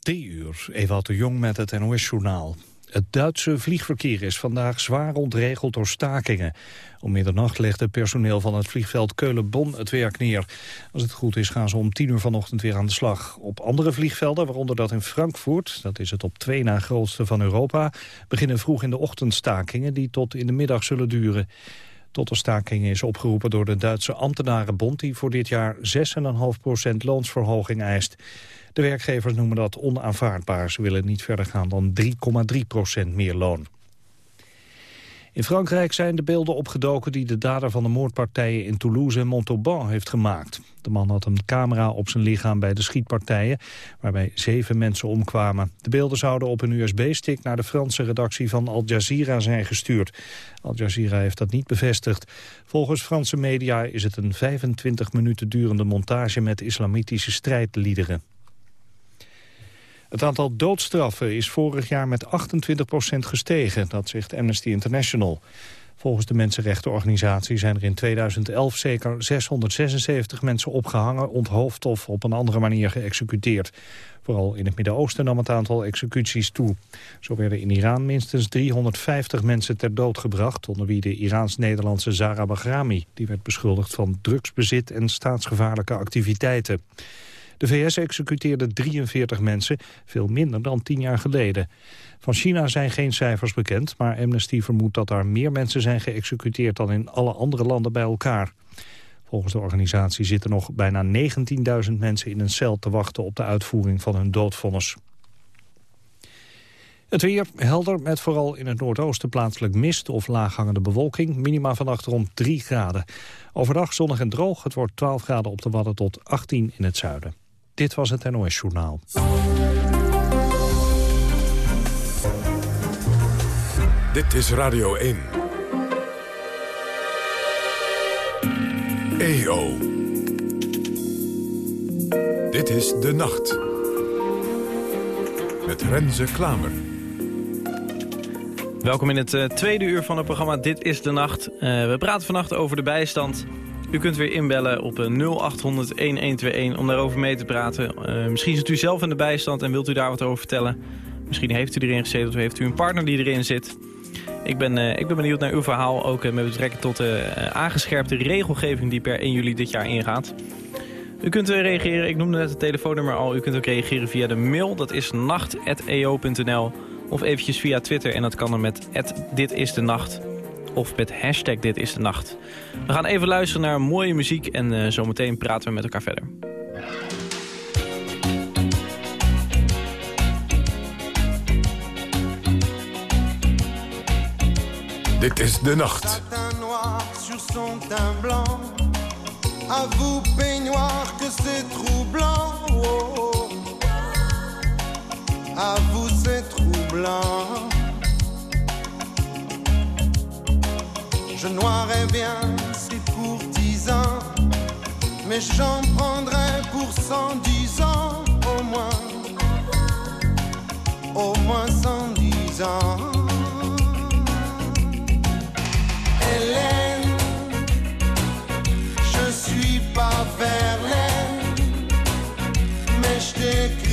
Drie uur, Ewout de Jong met het NOS-journaal. Het Duitse vliegverkeer is vandaag zwaar ontregeld door stakingen. Om middernacht legde personeel van het vliegveld Keulen-Bonn het werk neer. Als het goed is gaan ze om tien uur vanochtend weer aan de slag. Op andere vliegvelden, waaronder dat in Frankfurt... dat is het op twee na grootste van Europa... beginnen vroeg in de ochtend stakingen die tot in de middag zullen duren. Tot de staking is opgeroepen door de Duitse ambtenarenbond... die voor dit jaar 6,5% loonsverhoging eist. De werkgevers noemen dat onaanvaardbaar. Ze willen niet verder gaan dan 3,3% meer loon. In Frankrijk zijn de beelden opgedoken die de dader van de moordpartijen in Toulouse en Montauban heeft gemaakt. De man had een camera op zijn lichaam bij de schietpartijen, waarbij zeven mensen omkwamen. De beelden zouden op een USB-stick naar de Franse redactie van Al Jazeera zijn gestuurd. Al Jazeera heeft dat niet bevestigd. Volgens Franse media is het een 25 minuten durende montage met islamitische strijdliederen. Het aantal doodstraffen is vorig jaar met 28% gestegen, dat zegt Amnesty International. Volgens de mensenrechtenorganisatie zijn er in 2011 zeker 676 mensen opgehangen, onthoofd of op een andere manier geëxecuteerd. Vooral in het Midden-Oosten nam het aantal executies toe. Zo werden in Iran minstens 350 mensen ter dood gebracht... onder wie de Iraans-Nederlandse Zara Bahrami. Die werd beschuldigd van drugsbezit en staatsgevaarlijke activiteiten. De VS executeerde 43 mensen, veel minder dan tien jaar geleden. Van China zijn geen cijfers bekend, maar Amnesty vermoedt dat er meer mensen zijn geëxecuteerd dan in alle andere landen bij elkaar. Volgens de organisatie zitten nog bijna 19.000 mensen in een cel te wachten op de uitvoering van hun doodvonnis. Het weer helder met vooral in het noordoosten plaatselijk mist of laaghangende bewolking. Minima vannacht rond 3 graden. Overdag zonnig en droog. Het wordt 12 graden op de Wadden tot 18 in het zuiden. Dit was het NOS Journaal. Dit is Radio 1. EO. Dit is De Nacht. Met Renze Klamer. Welkom in het uh, tweede uur van het programma Dit is de Nacht. Uh, we praten vannacht over de bijstand u kunt weer inbellen op 0800-1121 om daarover mee te praten. Uh, misschien zit u zelf in de bijstand en wilt u daar wat over vertellen. Misschien heeft u erin gezeten of heeft u een partner die erin zit. Ik ben, uh, ik ben benieuwd naar uw verhaal, ook met betrekking tot de aangescherpte regelgeving die per 1 juli dit jaar ingaat. U kunt reageren, ik noemde net het telefoonnummer al. U kunt ook reageren via de mail, dat is nacht.eo.nl. Of eventjes via Twitter en dat kan dan met dit is de nacht of met hashtag Dit is de Nacht. We gaan even luisteren naar mooie muziek en uh, zometeen praten we met elkaar verder. Dit is de nacht. À vous peignoir que c'est troublant. Oh. À vous c'est troublant. Je noirais bien ces courtisans, mais j'en prendrais pour cent dix ans au moins, au moins cent dix ans. Hélène, je suis pas Verlaine, mais je t'écris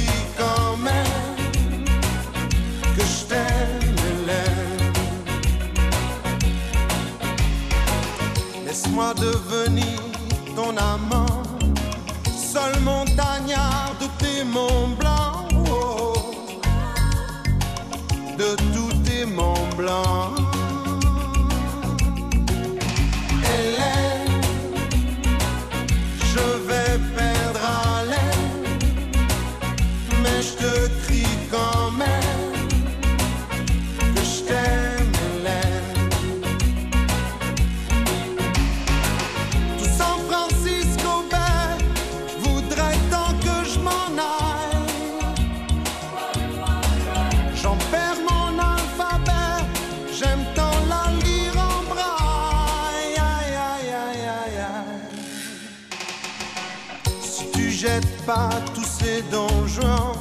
ces donjons.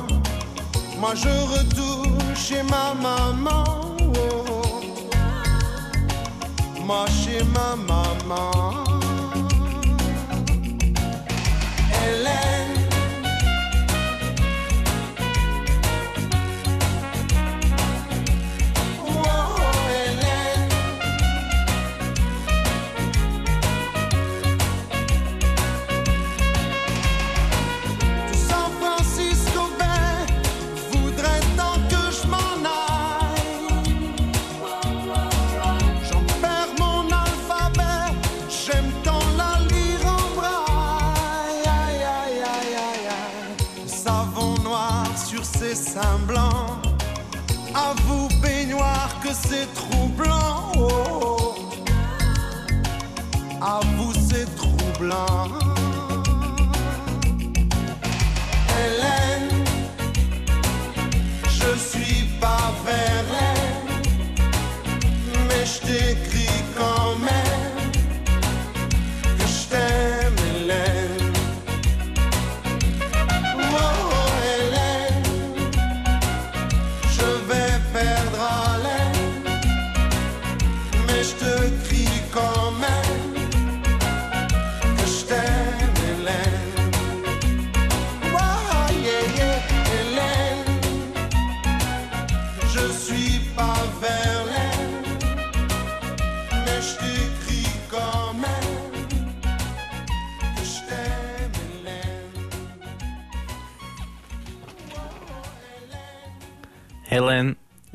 Moi je retourne chez ma maman. Oh. Moi chez ma maman. À vous, c'est troublant.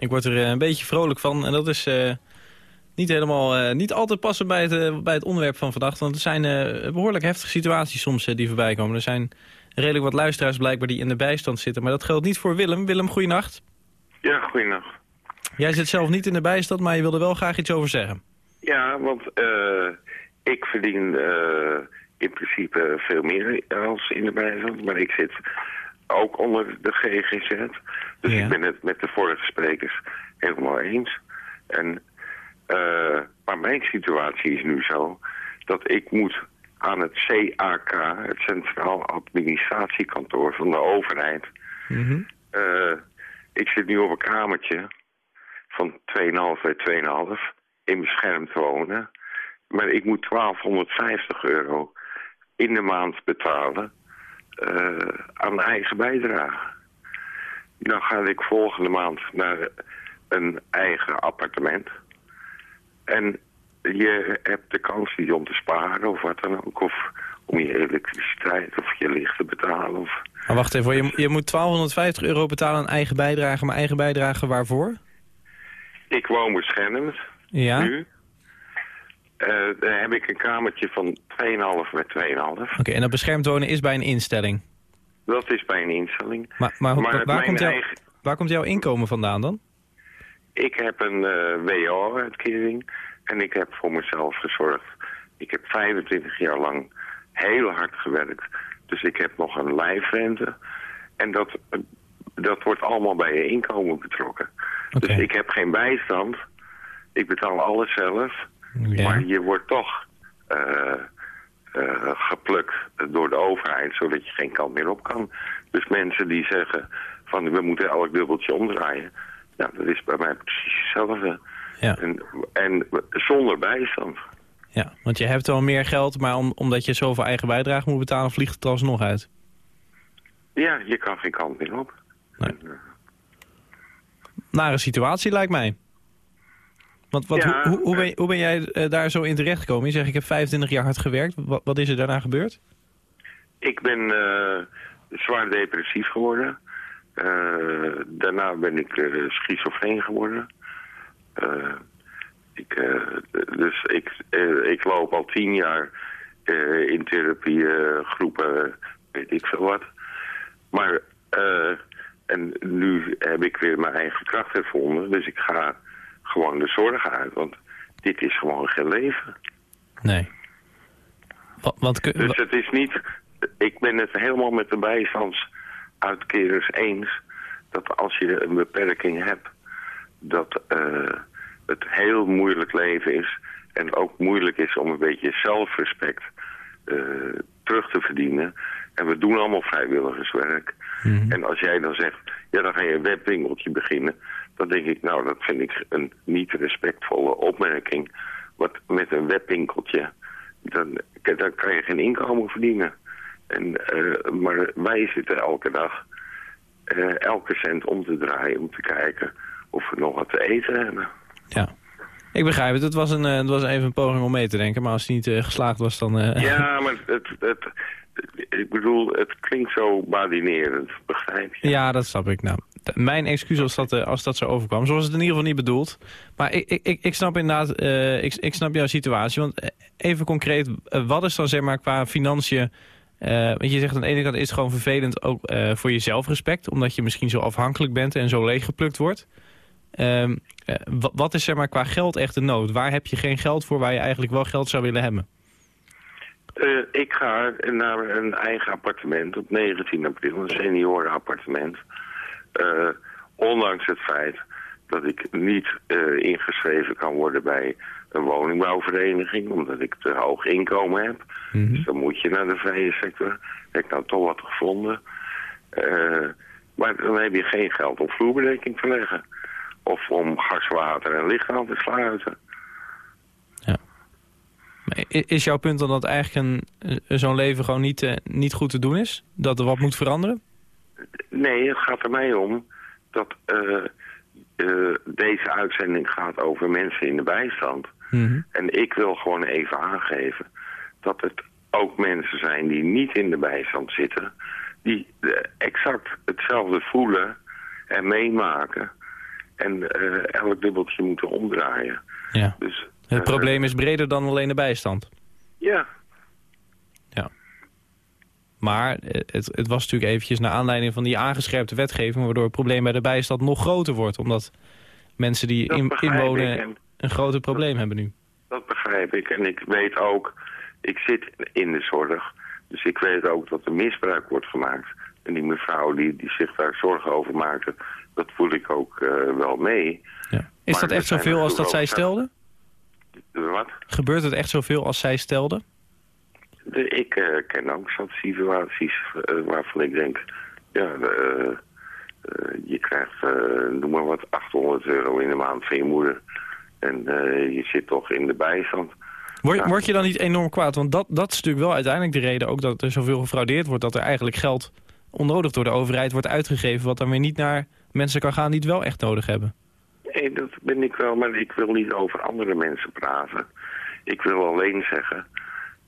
Ik word er eh, een beetje vrolijk van. En dat is eh, niet helemaal, eh, niet altijd passen bij het, bij het onderwerp van vandaag. Want er zijn eh, behoorlijk heftige situaties soms die voorbij komen. Er zijn redelijk wat luisteraars blijkbaar die in de bijstand zitten. Maar dat geldt niet voor Willem. Willem, goeienacht. Ja, goeienacht. Jij zit zelf niet in de bijstand, maar je wilde wel graag iets over zeggen. Ja, want ik verdien in principe veel meer als in de bijstand. Maar ik zit ook onder de GGZ. Dus Ja. ik ben het met de vorige sprekers helemaal eens. En, eh, maar mijn situatie is nu zo dat ik moet aan het CAK, het Centraal Administratiekantoor van de overheid... Mhm. Eh, ik zit nu op een kamertje van 2,5 bij 2,5 in beschermd wonen. Maar ik moet 1250 euro in de maand betalen eh, aan eigen bijdrage. Dan ga ik volgende maand naar een eigen appartement. En je hebt de kans niet om te sparen of wat dan ook. Of om je elektriciteit of je licht te betalen. Of... Maar wacht even, je moet 1250 euro betalen aan eigen bijdrage. Maar eigen bijdrage waarvoor? Ik woon beschermd. Ja? nu. Daar heb ik een kamertje van 2,5 bij 2,5. Oké, en dat beschermd wonen is bij een instelling. Dat is bij een instelling. Maar, maar, Maar waar, komt jouw, eigen- waar komt jouw inkomen vandaan dan? Ik heb een eh WO-uitkering en ik heb voor mezelf gezorgd. Ik heb 25 jaar lang heel hard gewerkt. Dus ik heb nog een lijfrente. En dat, eh, dat wordt allemaal bij je inkomen betrokken. Dus ik heb geen bijstand. Ik betaal alles zelf. Ja. Maar je wordt toch eh, geplukt door de overheid, zodat je geen kant meer op kan. Dus mensen die zeggen van we moeten elk dubbeltje omdraaien. Nou, dat is bij mij precies hetzelfde. Ja. En, en zonder bijstand. Ja, want je hebt wel meer geld, maar om, omdat je zoveel eigen bijdrage moet betalen, vliegt het alsnog uit. Ja, je kan geen kant meer op. Nee. Nare situatie lijkt mij. Want wat, Ja, hoe, hoe, ben, hoe ben jij eh, daar zo in terecht gekomen? Je zegt, ik heb 25 jaar hard gewerkt. Wat, wat is er daarna gebeurd? Ik ben eh, zwaar depressief geworden. Eh, daarna ben ik schizofreen geworden. Ik, dus ik, ik loop al tien jaar in therapiegroepen, weet ik veel wat. Maar en nu heb ik weer mijn eigen kracht gevonden. Dus ik ga gewoon de zorgen uit. Want dit is gewoon geen leven. Nee. Wa- Want, kun- Dus het is niet... Ik ben het helemaal met de bijstandsuitkerers eens... dat als je een beperking hebt... dat eh, het heel moeilijk leven is... en ook moeilijk is om een beetje zelfrespect eh, terug te verdienen. En we doen allemaal vrijwilligerswerk. Mhm. En als jij dan zegt... ja, dan ga je een webwinkeltje beginnen... dan denk ik, nou, dat vind ik een niet respectvolle opmerking. Want met een webwinkeltje dan, dan kan je geen inkomen verdienen. En, eh, maar wij zitten elke dag eh, elke cent om te draaien om te kijken of we nog wat te eten hebben. ja. Ik begrijp het. Het was, een, eh, het was even een poging om mee te denken. Maar als het niet geslaagd was, dan... Ja, maar het, het, ik bedoel, het klinkt zo badinerend, begrijp je? Ja, dat snap ik. Nou, mijn excuus als dat, eh, als dat zo overkwam. Zo was het in ieder geval niet bedoeld. Maar ik, ik, ik, snap inderdaad, eh, ik, ik snap jouw situatie. Want eh, even concreet, wat is dan zeg maar qua financiën want je zegt aan de ene kant is het gewoon vervelend ook voor je zelfrespect. Omdat je misschien zo afhankelijk bent en zo leeggeplukt wordt. Uh, wat is zeg maar qua geld echt de nood? Waar heb je geen geld voor waar je eigenlijk wel geld zou willen hebben? ik ga naar een eigen appartement op 19 april. Een seniorenappartement. Ondanks het feit dat ik niet ingeschreven kan worden bij een woningbouwvereniging, omdat ik te hoog inkomen heb. Mhm. Dus dan moet je naar de vrije sector. Heb ik nou toch wat gevonden. Uh, maar dan heb je geen geld om vloerbedekking te leggen. Of om gas, water en licht aan te sluiten. Ja. is jouw punt dan dat eigenlijk zo'n leven gewoon niet, uh, niet goed te doen is? Dat er wat moet veranderen? Nee, het gaat er mij om dat uh, deze uitzending gaat over mensen in de bijstand. Mhm. En ik wil gewoon even aangeven dat het ook mensen zijn die niet in de bijstand zitten... die exact hetzelfde voelen en meemaken... en elk dubbeltje moeten omdraaien. Ja. Dus, het probleem is breder dan alleen de bijstand. Ja. Maar het, het was natuurlijk eventjes naar aanleiding van die aangescherpte wetgeving... waardoor het probleem bij de bijstand nog groter wordt. Omdat mensen die in, inwonen een groter probleem hebben nu. Dat begrijp ik. En ik weet ook, ik zit in de zorg. Dus ik weet ook dat er misbruik wordt gemaakt. En die mevrouw die, die zich daar zorgen over maakte, dat voel ik ook uh, wel mee. Ja. Is dat echt zoveel als dat zij stelde? Wat? Gebeurt het echt zoveel als zij stelde? De, ik uh, ken ook zat situaties uh, waarvan ik denk... ja, je krijgt, noem maar wat, 800 euro in de maand van je moeder... En je zit toch in de bijstand. Word, word, je dan niet enorm kwaad? Want dat, dat is natuurlijk wel uiteindelijk de reden ook dat er zoveel gefraudeerd wordt... dat er eigenlijk geld onnodig door de overheid wordt uitgegeven... wat dan weer niet naar mensen kan gaan die het wel echt nodig hebben. Nee, dat ben ik wel, maar ik wil niet over andere mensen praten. Ik wil alleen zeggen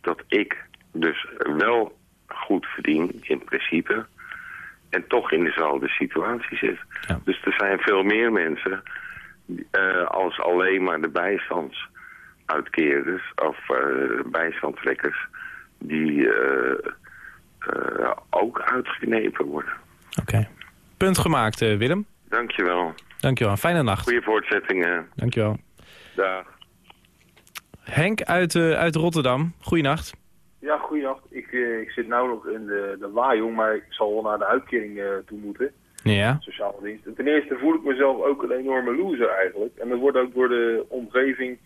dat ik dus wel goed verdien, in principe... en toch in dezelfde situatie zit. Dus er zijn veel meer mensen uh, als alleen maar de bijstandsuitkeerders of uh, bijstandtrekkers die uh, ook uitgenepen worden. Oké. Punt gemaakt, Willem. Dankjewel. Dankjewel. Fijne nacht. Goeie voortzettingen. Dankjewel. Dag. Henk uit, uit Rotterdam. Goeienacht. Ja, goeienacht. Ik, ik zit nu nog in de, de Wajong, maar ik zal wel naar de uitkering toe moeten. Ja. Sociale dienst. ten eerste voel ik mezelf ook een enorme loser eigenlijk. En dat wordt ook door de omgeving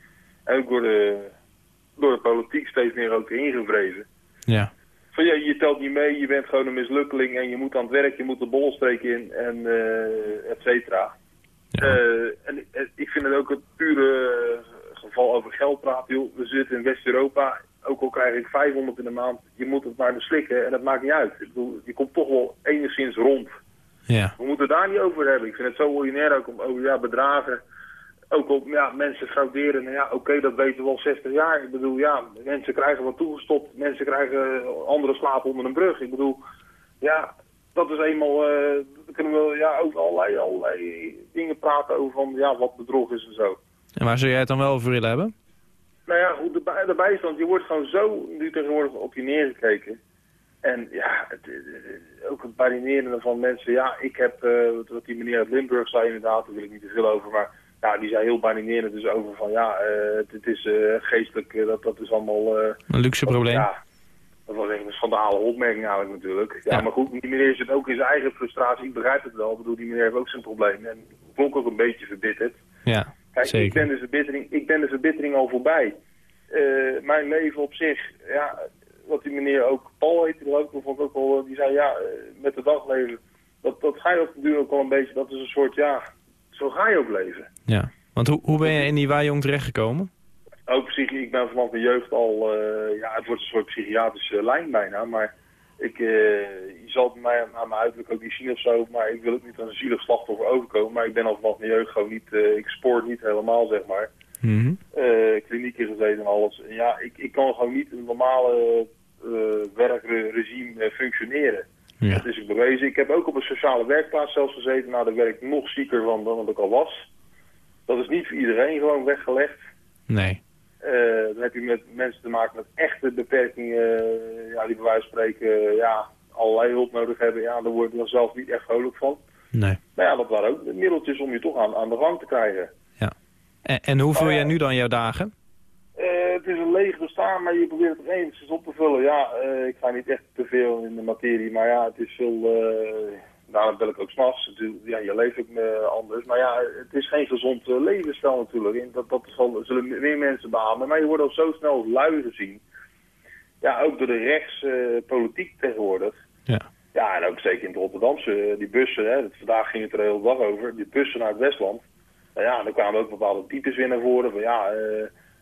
en ook door de, door de politiek steeds meer ook ingevreven. Ja. Van ja, je telt niet mee, je bent gewoon een mislukkeling en je moet aan het werk, je moet de bollenstreek in en uh, et cetera. Ja. Uh, en ik vind het ook het pure geval over geld praten. Joh. We zitten in West-Europa, ook al krijg ik 500 in de maand, je moet het maar beslikken en dat maakt niet uit. Ik bedoel, je komt toch wel enigszins rond. Ja. We moeten het daar niet over hebben. Ik vind het zo ordinair ook om over ja, bedragen. Ook op ja, mensen frauderen. Nou ja, oké, dat weten we al 60 jaar. Ik bedoel, ja, mensen krijgen wat toegestopt. Mensen krijgen andere slapen onder een brug. Ik bedoel, ja, dat is eenmaal... Uh, kunnen we ja, over allerlei, allerlei dingen praten over van, ja, wat bedrog is en zo. En waar zou jij het dan wel over willen hebben? Nou ja, goed, de, de bijstand, je wordt gewoon zo nu tegenwoordig op je neergekeken. En ja, het, ook het barineren van mensen. Ja, ik heb, uh, wat die meneer uit Limburg zei inderdaad, daar wil ik niet te veel over. Maar ja, die zei heel barinerend dus over van ja, uh, het, het, is uh, geestelijk, dat, dat is allemaal... een luxe probleem. Ja, dat was echt een schandale opmerking eigenlijk natuurlijk. Ja, maar goed, die meneer zit ook in zijn eigen frustratie. Ik begrijp het wel. Ik bedoel, die meneer heeft ook zijn probleem. En klonk ook een beetje verbitterd. Ja, Kijk, zeker. Ik ben, de verbittering, ik ben de verbittering al voorbij. mijn leven op zich, ja, wat die meneer ook, Paul heette er ook, vond ook al, die zei ja, eh, met de dagleven, dat, dat ga je ook duur ook wel een beetje, dat is een soort, ja, zo ga je ook leven. Ja, want hoe, hoe ben je in die Wajong terechtgekomen? Ook psychisch, ik ben vanaf mijn jeugd al, uh, ja, het wordt een soort psychiatrische lijn bijna, maar ik, uh, je zal mij aan mijn uiterlijk ook niet zien of zo, maar ik wil ook niet als een zielig slachtoffer overkomen, maar ik ben al vanaf mijn jeugd gewoon niet, uh, ik spoor niet helemaal, zeg maar. Mm -hmm. uh, klinieken gezeten en alles. Ja, ik, ik kan gewoon niet een normale werkregime functioneren. Ja. Dat is ook bewezen. Ik heb ook op een sociale werkplaats zelfs gezeten. Nou, daar werk ik nog zieker van dan dat ik al was. Dat is niet voor iedereen gewoon weggelegd. Nee. Dan heb je met mensen te maken met echte beperkingen, ja, die bij wijze van spreken ja, allerlei hulp nodig hebben. Ja, daar word je dan zelf niet echt vrolijk van. Nee. Maar ja, dat waren ook middeltjes om je toch aan, aan de gang te krijgen. Ja. En, en hoe vul jij nu dan jouw dagen? het is een leeg bestaan, maar je probeert het enigszins op te vullen. Ja, ik ga niet echt te veel in de materie, maar ja, het is veel daarom bel ik ook s'nachts. Ja, je leeft ook uh, anders. Maar ja, het is geen gezond uh, levensstijl natuurlijk. Dat, dat zal, zullen meer mensen beamen. Maar je wordt al zo snel lui gezien. Ja, ook door de rechtspolitiek uh, tegenwoordig. Ja. Ja, en ook zeker in het Rotterdamse, die bussen, hè, vandaag ging het er heel dag over, die bussen naar het Westland. Nou ja, er kwamen ook bepaalde types weer naar voren. Van, ja,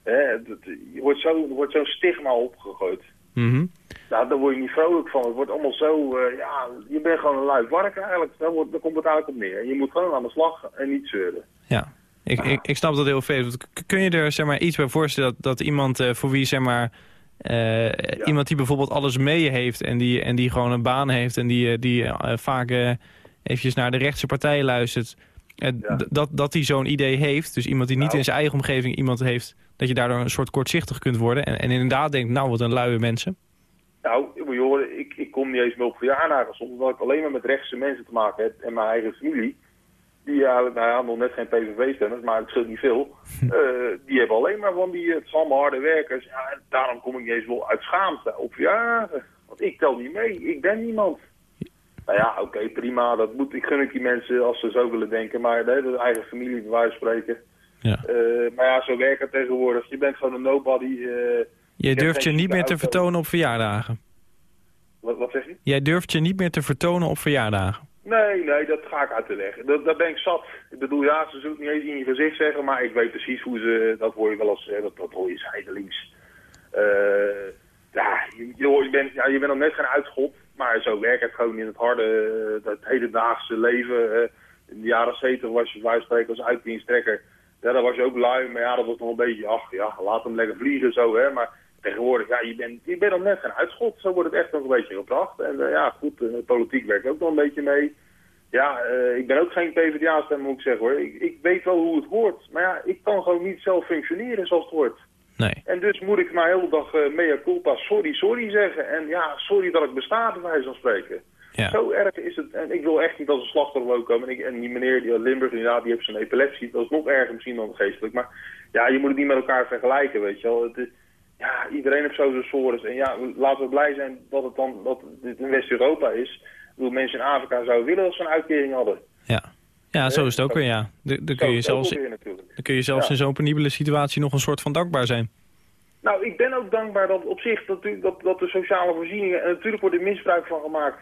hè, het, je wordt zo'n wordt zo stigma opgegooid. Mm nou, daar word je niet vrolijk van. Het wordt allemaal zo, uh, ja, je bent gewoon een luid wark eigenlijk. Daar, wordt, daar komt het eigenlijk op neer. Je moet gewoon aan de slag en niet zeuren. Ja, ik, ik, ik snap dat heel veel. Kun je er zeg maar, iets bij voorstellen dat, dat iemand uh, voor wie zeg maar... Uh, ja. Iemand die bijvoorbeeld alles mee heeft en die, en die gewoon een baan heeft... en die, die vaak eventjes naar de rechtse partij luistert... Ja. dat, dat hij zo'n idee heeft, dus iemand die niet nou. in zijn eigen omgeving iemand heeft... dat je daardoor een soort kortzichtig kunt worden... en, en inderdaad denkt, nou wat een luie mensen... Nou, moet je horen, ik, ik kom niet eens meer op verjaardagen soms, omdat ik alleen maar met rechtse mensen te maken heb en mijn eigen familie. Die eigenlijk, nou ja, nog net geen PVV-stemmers, maar het scheelt niet veel. Uh, die hebben alleen maar van die, het allemaal harde werkers. Ja, daarom kom ik niet eens wel uit schaamte op verjaardagen. Want ik tel niet mee, ik ben niemand. Nou ja, oké, okay, prima, dat moet, ik gun ik die mensen als ze zo willen denken. Maar de, de eigen familie, bij wijze spreken. Ja. Uh, maar ja, zo werkt het tegenwoordig. Je bent gewoon een nobody... Uh, je durft je niet meer te vertonen op verjaardagen? Wat, wat zeg je? Jij durft je niet meer te vertonen op verjaardagen? Nee, nee, dat ga ik uit de weg. Dat, dat ben ik zat. Ik bedoel, ja, ze zullen het niet eens in je gezicht zeggen, maar ik weet precies hoe ze, dat hoor je wel eens, dat, dat hoor je zijdelings. Uh, ja, je, je, bent, ja, je bent nog net geen uitschot, maar zo werkt het gewoon in het harde, dat hedendaagse leven. Uh, in de jaren 70 was je bij spreken als uitdiensttrekker. Ja, dan was je ook lui, maar ja, dat was nog een beetje, ach ja, laat hem lekker vliegen zo, hè. Maar tegenwoordig, ja, je bent, je bent dan net geen uitschot. Zo wordt het echt nog een beetje gebracht. En uh, ja, goed, politiek werkt ook nog een beetje mee. Ja, ik ben ook geen PvdA-stem, moet ik zeggen hoor. Ik, ik, weet wel hoe het hoort. Maar ja, ik kan gewoon niet zelf functioneren zoals het hoort. Nee. En dus moet ik maar heel de dag mea culpa, sorry, sorry zeggen. En ja, sorry dat ik besta, bij wijze van spreken. Ja. Zo erg is het. En ik wil echt niet als een slachtoffer ook komen. En, ik, en die meneer, die Limburg, inderdaad, die heeft zijn epilepsie. Dat is nog erger misschien dan geestelijk. Maar ja, je moet het niet met elkaar vergelijken, weet je wel. Het is, ja, iedereen heeft zo zijn sores. En ja, laten we blij zijn dat het dan dat dit in West-Europa is. Ik bedoel, mensen in Afrika zouden willen dat ze een uitkering hadden. Ja, ja zo is het ook weer, ja. Dan kun je zelfs, dan kun je zelfs in zo'n penibele situatie nog een soort van dankbaar zijn. Nou, ik ben ook dankbaar dat op zich dat, dat, dat de sociale voorzieningen... en natuurlijk wordt er misbruik van gemaakt.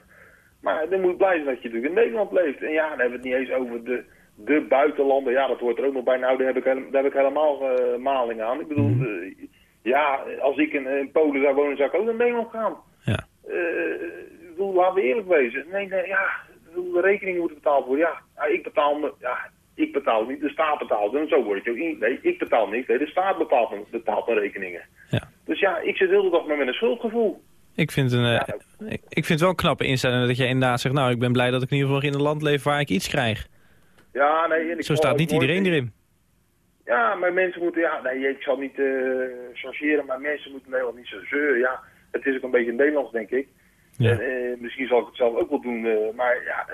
Maar dan moet je blij zijn dat je natuurlijk in Nederland leeft. En ja, dan hebben we het niet eens over de, de buitenlanden. Ja, dat hoort er ook nog bij. Nou, daar heb ik, daar heb ik helemaal uh, maling aan. Ik bedoel... Mm -hmm. uh, ja, als ik in, in, Polen zou wonen, zou ik ook naar Nederland gaan. Ja. Uh, bedoel, laten we eerlijk wezen. Nee, nee, ja, de rekeningen moeten betaald worden. Ja, ja ik betaal me, ja, ik betaal niet, de staat betaalt. En zo word ik ook niet. Nee, ik betaal niet. Nee, de staat betaalt, betaalt mijn rekeningen. Ja. Dus ja, ik zit de hele dag maar met een schuldgevoel. Ik vind, een, ja. uh, ik vind het wel een knappe instelling dat je inderdaad zegt... nou, ik ben blij dat ik in ieder geval in een land leef waar ik iets krijg. Ja, nee. En Zo staat niet iedereen erin. Ja, maar mensen moeten, ja, nee, ik zal niet uh, chargeren, maar mensen moeten Nederland niet zo zeuren. Ja, het is ook een beetje Nederlands, denk ik. Ja. Uh, misschien zal ik het zelf ook wel doen, uh, maar ja,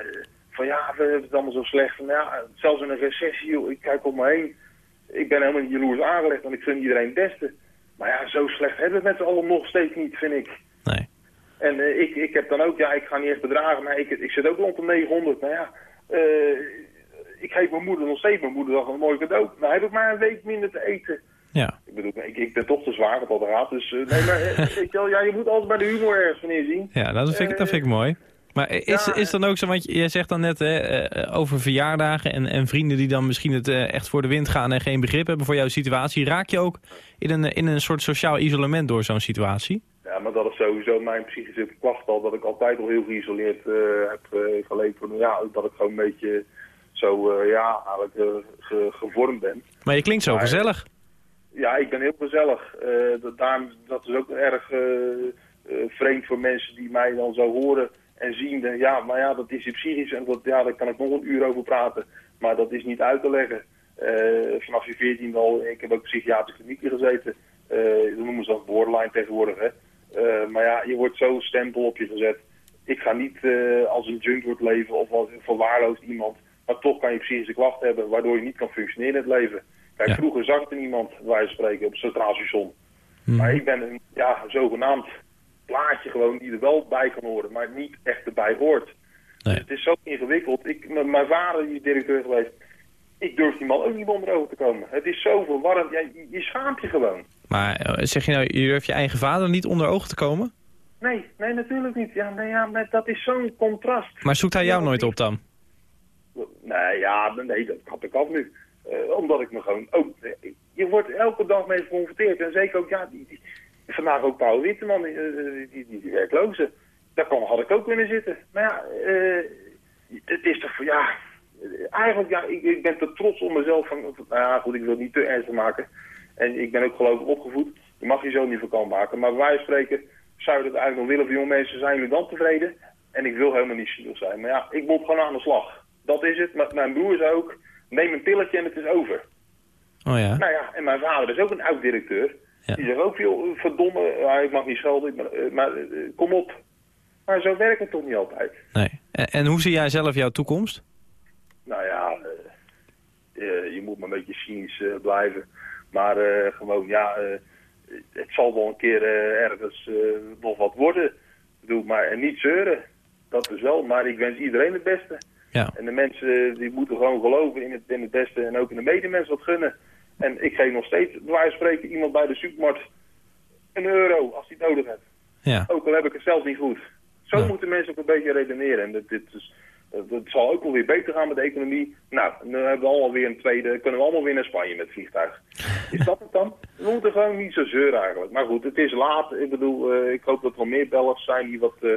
van ja, we hebben het allemaal zo slecht. Van, ja, zelfs in een recessie, joh, ik kijk om me heen. Ik ben helemaal niet jaloers aangelegd, want ik vind iedereen het beste. Maar ja, zo slecht hebben we het met z'n allen nog steeds niet, vind ik. Nee. En ik, ik heb dan ook, ja, ik ga niet echt bedragen, maar ik, ik zit ook rond de 900. Nou ja, ik geef mijn moeder nog steeds mijn moeder nog een mooi cadeau. Nou heb ik maar een week minder te eten. Ja. Ik bedoel, ik, ik ben toch te zwaar op dat gaat. Dus uh, nee, maar je wel, ja, je moet altijd bij de humor ergens van zien. Ja, dat vind, ik, dat vind ik mooi. Maar is, ja, is dan ook zo, want jij zegt dan net hè, over verjaardagen en, en vrienden die dan misschien het echt voor de wind gaan en geen begrip hebben voor jouw situatie. Raak je ook in een, in een soort sociaal isolement door zo'n situatie? Ja, maar dat is sowieso mijn psychische klacht al, dat ik altijd al heel geïsoleerd uh, heb uh, geleefd. Ja, dat ik gewoon een beetje zo, uh, ja, eigenlijk ge, gevormd ben. Maar je klinkt zo maar, gezellig. Ja, ik ben heel gezellig. Uh, dat, dat is ook erg vreemd voor mensen die mij dan zo horen en zien. Ja, maar ja, dat is psychisch en dat, ja, daar kan ik nog een uur over praten. Maar dat is niet uit te leggen. vanaf je 14 al, ik heb ook psychiatrische klinieken gezeten. Dat noemen ze dan borderline tegenwoordig, hè. Maar ja, je wordt zo stempel op je gezet. Ik ga niet als een junkwoord leven of als een verwaarloosd iemand. Maar toch kan je psychische klachten hebben waardoor je niet kan functioneren in het leven. Kijk, Ja. vroeger zag ik er niemand, waar je spreken, op het centraal station. Mhm. Maar ik ben een ja, zogenaamd plaatje gewoon die er wel bij kan horen, maar niet echt erbij hoort. Nee. Het is zo ingewikkeld. Ik, mijn vader is directeur geweest. Ik durf die man ook niet onder ogen te komen. Het is zo verwarrend. Ja, je, je schaamt je gewoon. Maar eh, zeg je nou, je durft je eigen vader niet onder ogen te komen? Nee, nee, natuurlijk niet. Ja, nee, ja, maar dat is zo'n contrast. Maar zoekt hij jou nooit op dan? Nee, ja, nee, dat had ik af nu. Eh, omdat ik me gewoon ook... eh, je wordt elke dag mee geconfronteerd. En zeker ook, ja, die, vandaag ook Paul Witteman, die, eh, die, die, werkloze. Daar kon, had ik ook kunnen zitten. Maar ja, het is toch, ja... Eigenlijk, ja, ik, ik ben te trots op mezelf. Van, nou ja, goed, ik wil het niet te ernstig maken. En ik ben ook geloof ik opgevoed. Je mag je zo niet van kan maken. Maar van spreken zou dat eigenlijk nog willen voor jonge mensen. Zijn jullie dan tevreden? En ik wil helemaal niet zielig zijn. Maar ja, ik moet gewoon aan de slag. Dat is het. Maar mijn broer zei ook, neem een pilletje en het is over. Oh ja? Nou ja, en mijn vader is ook een oud-directeur. Ja. Die zegt ook, joh, verdomme, ik mag niet schelden, maar, eh, maar eh, kom op. Maar zo werkt het toch niet altijd? Nee. En, en hoe zie jij zelf jouw toekomst? Nou ja, eh, je moet maar een beetje cynisch blijven. Maar gewoon, ja, het zal wel een keer ergens nog wat worden. Ik bedoel, maar en niet zeuren. Dat is wel, maar ik wens iedereen het beste. Ja. En de mensen die moeten gewoon geloven in het, in het beste en ook in de medemens wat gunnen. En ik geef nog steeds, van spreken, iemand bij de supermarkt een euro als hij het nodig heeft. Ja. Ook al heb ik het zelf niet goed. Zo Ja. moeten mensen ook een beetje redeneren. En dat, dit is, dat- dat zal ook wel weer beter gaan met de economie. Nou, nu hebben we allemaal weer een tweede, kunnen we allemaal weer naar Spanje met vliegtuig. Is dat het dan? We moeten gewoon niet zo zeuren eigenlijk. Maar goed, het is laat. Ik bedoel, eh, ik hoop dat er wel meer bellers zijn die wat, eh,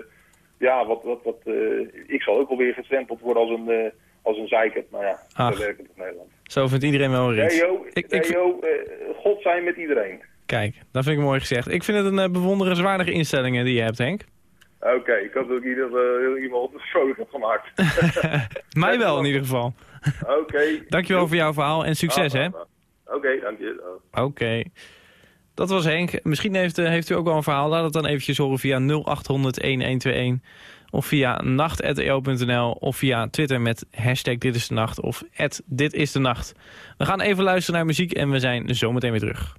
ja, wat, wat, wat, eh, ik zal ook wel weer gestempeld worden als een, eh als een zeikert. Maar ja, Ach. zo werkt het in Nederland. Zo vindt iedereen wel een Nee, rit. joh, Ik, ik, nee, joh, eh, God zijn met iedereen. Kijk, dat vind ik mooi gezegd. Ik vind het een bewonderenswaardige instelling die je hebt, Henk. Oké, ik hoop dat ik ieder, iemand vrolijk heb gemaakt. Mij wel in ieder geval. Oké. Dankjewel voor jouw verhaal en succes, hè? Ah, ah, ah. Oké, dank je. Oh. Oké. Dat was Henk. Misschien heeft, eh, heeft u ook wel een verhaal. Laat het dan eventjes horen via 0800 1121. Of via nacht.eo.nl. Of via Twitter met hashtag dit is de nacht. Of dit is de nacht. We gaan even luisteren naar muziek en we zijn zo meteen weer terug.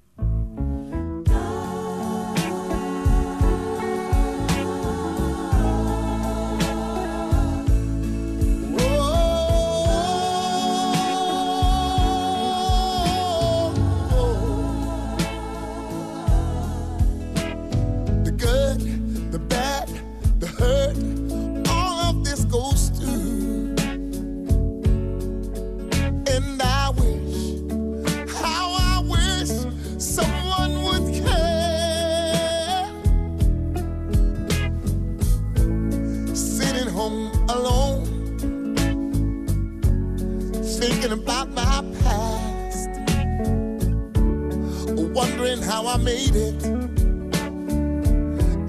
Thinking about my past, wondering how I made it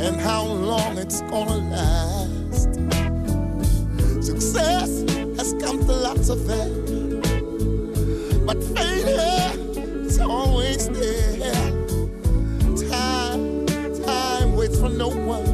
and how long it's gonna last. Success has come to lots of it, but failure is always there. Time, time waits for no one.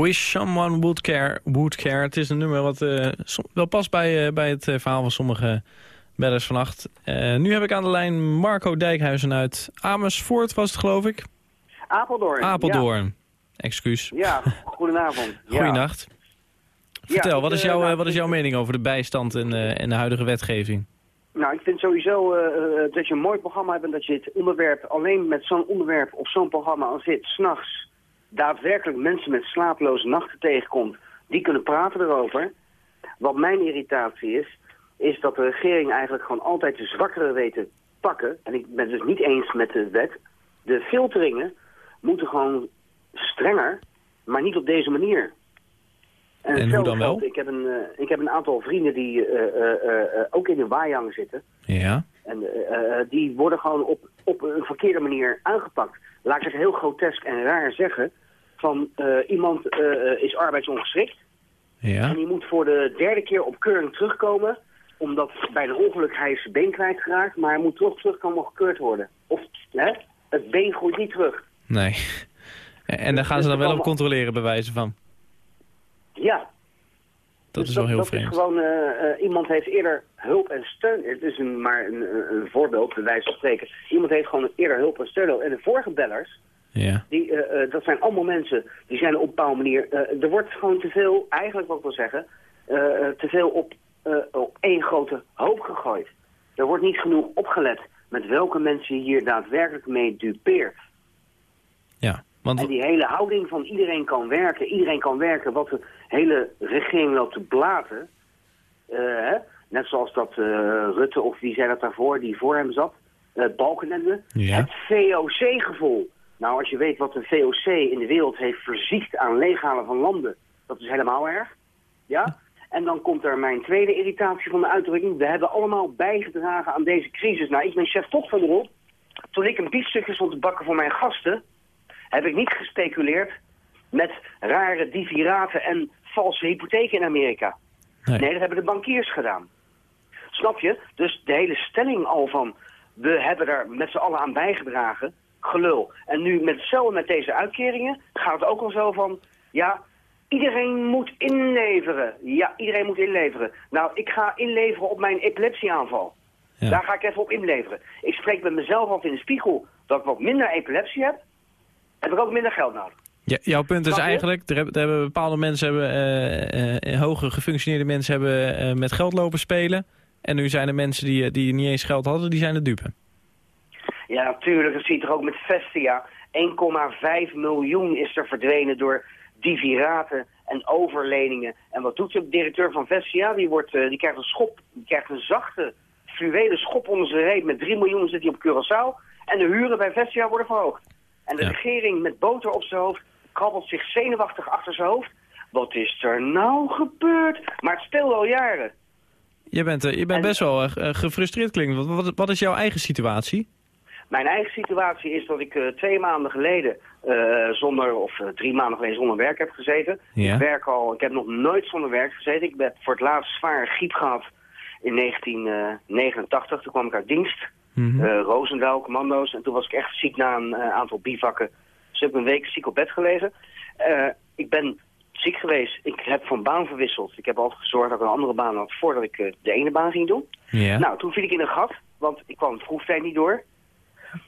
Wish someone would care. Would care. Het is een nummer wat uh, wel past bij, uh, bij het uh, verhaal van sommige bellers vannacht. nu heb ik aan de lijn Marco Dijkhuizen uit Amersfoort, was het geloof ik? Apeldoorn. Apeldoorn. Ja. Excuus. Ja, goedenavond. Goedenacht. Vertel, wat, is jouw, wat is jouw mening over de bijstand en, en de huidige wetgeving? Nou, ik vind sowieso dat je een mooi programma hebt en dat je het onderwerp alleen met zo'n onderwerp of zo'n programma al zit, s'nachts daadwerkelijk mensen met slaaploze nachten tegenkomt, die kunnen praten erover. Wat mijn irritatie is, is dat de regering eigenlijk gewoon altijd de zwakkere weet te pakken. En ik ben het dus niet eens met de wet. De filteringen moeten gewoon strenger, maar niet op deze manier. En, en hoe dan wel? Ik heb een, uh, ik heb een aantal vrienden die uh, uh, ook in de waaihang zitten. Ja. En die worden gewoon op, op een verkeerde manier aangepakt. Laat ik het heel grotesk en raar zeggen van uh, iemand uh, is arbeidsongeschikt. Ja. En die moet voor de derde keer op keuring terugkomen. Omdat bij een ongeluk hij zijn been kwijtgeraakt. Maar hij moet toch terugkomen om gekeurd worden. Of hè, het been groeit niet terug. Nee. En daar gaan ze dan wel op controleren bij wijze van? Ja. Dat dus is wel heel dat vreemd. Is gewoon, uh, iemand heeft eerder hulp en steun. Het is een, maar een, een voorbeeld, bij wijze van spreken. Iemand heeft gewoon eerder hulp en steun. En de vorige bellers, ja. Die, uh, uh, dat zijn allemaal mensen die zijn op een bepaalde manier... Uh, er wordt gewoon te veel, eigenlijk wat ik wil zeggen... te veel op, op één grote hoop gegooid. Er wordt niet genoeg opgelet met welke mensen je hier daadwerkelijk mee dupeert. Ja, want... En die hele houding van iedereen kan werken, iedereen kan werken... wat de hele regering loopt te blaten... Hè? net zoals dat Rutte of wie zei dat daarvoor, die voor hem zat... Balkenende, ja. het VOC-gevoel... Nou, als je weet wat de VOC in de wereld heeft verziekt aan leeghalen van landen, dat is helemaal erg. Ja? En dan komt er mijn tweede irritatie van de uitdrukking. We hebben allemaal bijgedragen aan deze crisis. Nou, ik ben chef toch van erop. Toen ik een biefstukje stond te bakken voor mijn gasten, heb ik niet gespeculeerd met rare diviraten en valse hypotheken in Amerika. Nee. nee, dat hebben de bankiers gedaan. Snap je? Dus de hele stelling al van, we hebben er met z'n allen aan bijgedragen, gelul. En nu met hetzelfde met deze uitkeringen gaat het ook al zo van... ja, iedereen moet inleveren. Ja, iedereen moet inleveren. Nou, ik ga inleveren op mijn epilepsieaanval. Ja. Daar ga ik even op inleveren. Ik spreek met mezelf af in de spiegel dat ik wat minder epilepsie heb. Heb ik ook minder geld nodig. Ja, jouw punt is eigenlijk, er hebben, er hebben bepaalde mensen, hebben, uh, uh, hoger gefunctioneerde mensen hebben uh, met geld lopen spelen. En nu zijn er mensen die, die niet eens geld hadden, die zijn de dupe. Ja, natuurlijk. Dat zie je toch ook met Vestia. 1,5 miljoen is er verdwenen door diviraten en overleningen. En wat doet de directeur van Vestia? Die, wordt, uh, die krijgt een schop, die krijgt een zachte fluwelen schop onder zijn reet. Met 3 miljoen zit hij op Curaçao. En de huren bij Vestia worden verhoogd. En de Ja. regering met boter op zijn hoofd krabbelt zich zenuwachtig achter zijn hoofd. Wat is er nou gebeurd? Maar het speelde al jaren. Je bent, eh, je bent En- best wel eh, gefrustreerd klinkt. Wat, wat, wat is jouw eigen situatie? Mijn eigen situatie is dat ik eh, twee maanden geleden eh, zonder, of eh, drie maanden geleden zonder werk heb gezeten. Ja. Ik werk al, ik heb nog nooit zonder werk gezeten. Ik heb voor het laatst zwaar griep gehad in 1989. Toen kwam ik uit dienst. Eh Roosendaal, commando's. En toen was ik echt ziek na een aantal bivakken. Dus ik heb een week ziek op bed gelegen. Ik ben ziek geweest. Ik heb van baan verwisseld. Ik heb altijd gezorgd dat ik een andere baan had voordat ik de ene baan ging doen. ja. Nou, toen viel ik in een gat, want ik kwam het proeftijd niet door.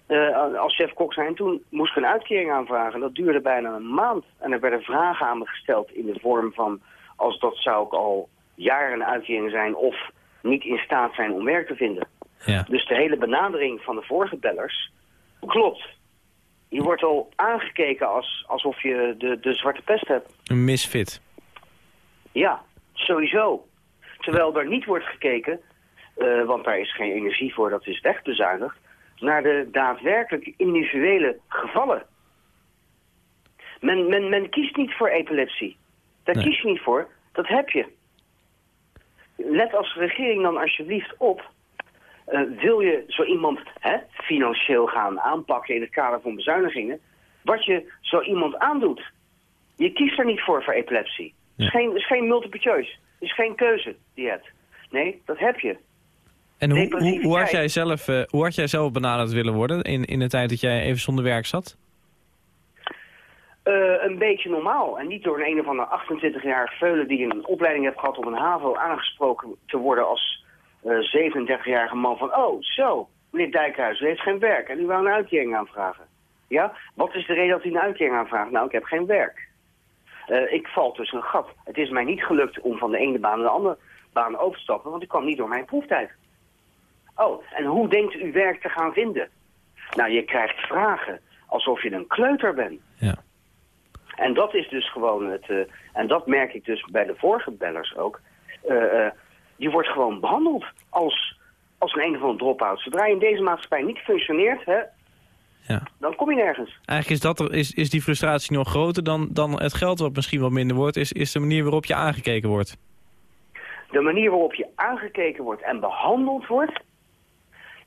Eh, als chef kok zijn, toen moest ik een uitkering aanvragen. Dat duurde bijna een maand. En er werden vragen aan me gesteld in de vorm van... als dat zou ik al jaren een uitkering zijn of niet in staat zijn om werk te vinden. ja. Dus de hele benadering van de vorige bellers klopt. Je wordt al aangekeken als, alsof je de, de zwarte pest hebt. Een misfit. Ja, sowieso. Terwijl er niet wordt gekeken, eh, want daar is geen energie voor, dat is wegbezuinigd, naar de daadwerkelijk individuele gevallen. Men, men, men kiest niet voor epilepsie. Daar Nee. kies je niet voor, dat heb je. Let als regering dan alsjeblieft op, eh, wil je zo iemand hè, financieel gaan aanpakken in het kader van bezuinigingen, wat je zo iemand aandoet. Je kiest er niet voor voor epilepsie. Het is geen, is geen multiple choice. Het is geen keuze die je hebt. Nee, dat heb je. En hoe, hoe, hoe, had jij zelf, eh, hoe had jij zelf benaderd willen worden in, in de tijd dat jij even zonder werk zat? eh, een beetje normaal. En niet door een een of andere 28-jarige veulen die een opleiding heeft gehad op een HAVO aangesproken te worden als eh 37-jarige man van... Oh, zo, meneer Dijkhuis, u heeft geen werk en u wou een uitkering aanvragen. Ja, wat is de reden dat u een uitkering aanvraagt? Nou, ik heb geen werk. Eh, ik val tussen een gat. Het is mij niet gelukt om van de ene baan naar de andere baan over te stappen, want ik kwam niet door mijn proeftijd. Oh, en hoe denkt u werk te gaan vinden? Nou, je krijgt vragen alsof je een kleuter bent. Ja. En dat is dus gewoon het... eh, en dat merk ik dus bij de vorige bellers ook. Eh, eh, je wordt gewoon behandeld als, als een een of andere drop-out. Zodra je in deze maatschappij niet functioneert, hè, Ja. dan kom je nergens. Eigenlijk is, dat is, is die frustratie nog groter dan, dan het geld wat misschien wat minder wordt... Is, is de manier waarop je aangekeken wordt. De manier waarop je aangekeken wordt en behandeld wordt,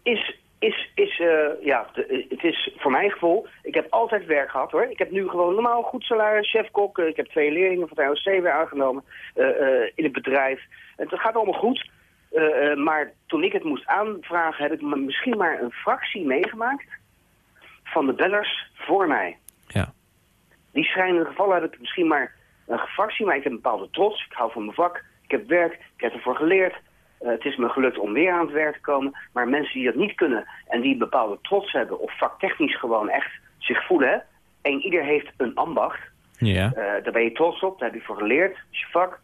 is, is, is eh, ja, de- het is voor mijn gevoel, ik heb altijd werk gehad hoor. Ik heb nu gewoon normaal goed salaris, chef-kok. eh, ik heb twee leerlingen van het ROC weer aangenomen eh, in het bedrijf. Het gaat allemaal goed. Maar toen ik het moest aanvragen, heb ik misschien maar een fractie meegemaakt van de bellers voor mij. Ja. Die schrijnende gevallen heb ik misschien maar een fractie, maar ik heb een bepaalde trots. Ik hou van mijn vak, ik heb werk, ik heb ervoor geleerd. Eh, het is me gelukt om weer aan het werk te komen. Maar mensen die dat niet kunnen en die bepaalde trots hebben... of vaktechnisch gewoon echt zich voelen... Hè? en ieder heeft een ambacht. Ja. Eh, daar ben je trots op, daar heb je voor geleerd, dat is je vak.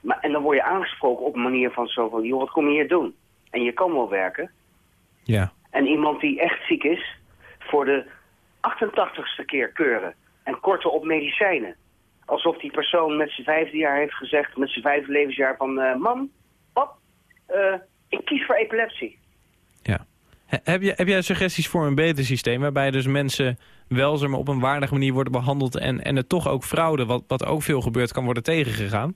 Maar, en dan word je aangesproken op een manier van zo van... joh, wat kom je hier doen? En je kan wel werken. Ja. En iemand die echt ziek is, voor de 88ste keer keuren. En korten op medicijnen. Alsof die persoon met zijn vijfde jaar heeft gezegd, met zijn vijfde levensjaar van... eh mam, pap, eh, ik kies voor epilepsie. ja. He- Heb, je, heb jij suggesties voor een beter systeem... waarbij dus mensen wel zeg maar, op een waardige manier worden behandeld... en, en er toch ook fraude, wat, wat ook veel gebeurt, kan worden tegengegaan?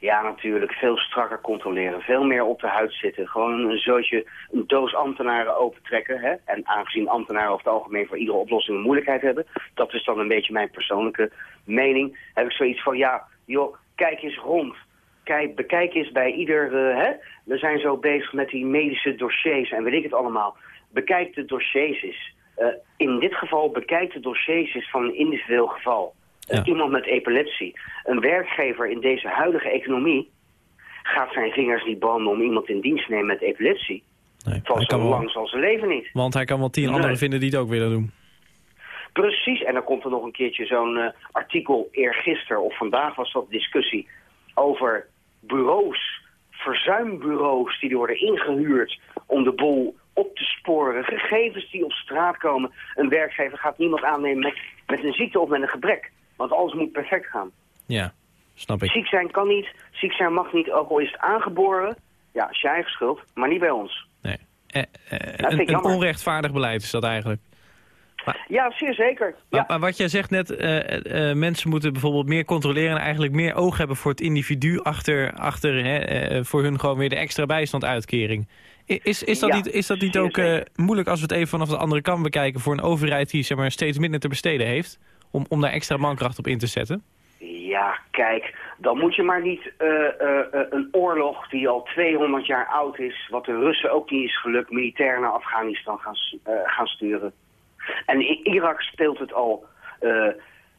Ja, natuurlijk. Veel strakker controleren. Veel meer op de huid zitten. Gewoon een zootje, een doos ambtenaren opentrekken. Hè? En aangezien ambtenaren over het algemeen voor iedere oplossing een moeilijkheid hebben. Dat is dan een beetje mijn persoonlijke mening. Heb ik zoiets van, ja, joh, kijk eens rond. Kijk, bekijk eens bij ieder, eh, hè. We zijn zo bezig met die medische dossiers en weet ik het allemaal. Bekijk de dossiers eens. Eh, in dit geval bekijk de dossiers eens van een individueel geval. Ja. Iemand met epilepsie. Een werkgever in deze huidige economie gaat zijn vingers niet branden om iemand in dienst te nemen met epilepsie. Nee. Van zo kan wel, lang zal zijn leven niet. want hij kan wel tien Nee. anderen vinden die het ook willen doen. Precies, en dan komt er nog een keertje zo'n eh, artikel eergisteren of vandaag was dat discussie over bureaus, verzuimbureaus die worden ingehuurd om de boel op te sporen. Gegevens die op straat komen. Een werkgever gaat niemand aannemen met, met een ziekte of met een gebrek. Want alles moet perfect gaan. Ja, snap ik. Ziek zijn kan niet, ziek zijn mag niet, ook al is het aangeboren. Ja, is je eigen schuld, maar niet bij ons. Nee. Eh, eh, een, een onrechtvaardig beleid is dat eigenlijk. Ja, zeer zeker. Maar, Ja. maar wat jij zegt net, eh, eh, eh, mensen moeten bijvoorbeeld meer controleren... en eigenlijk meer oog hebben voor het individu achter, achter hè, voor hun gewoon weer de extra bijstandsuitkering. Is, is dat Ja, niet, is dat niet ook moeilijk als we het even vanaf de andere kant bekijken... voor een overheid die zeg maar, steeds minder te besteden heeft... om, om daar extra mankracht op in te zetten? Ja, kijk, dan moet je maar niet een oorlog die al 200 jaar oud is, wat de Russen ook niet is gelukt, militair naar Afghanistan gaan, gaan sturen. En in Irak speelt het al eh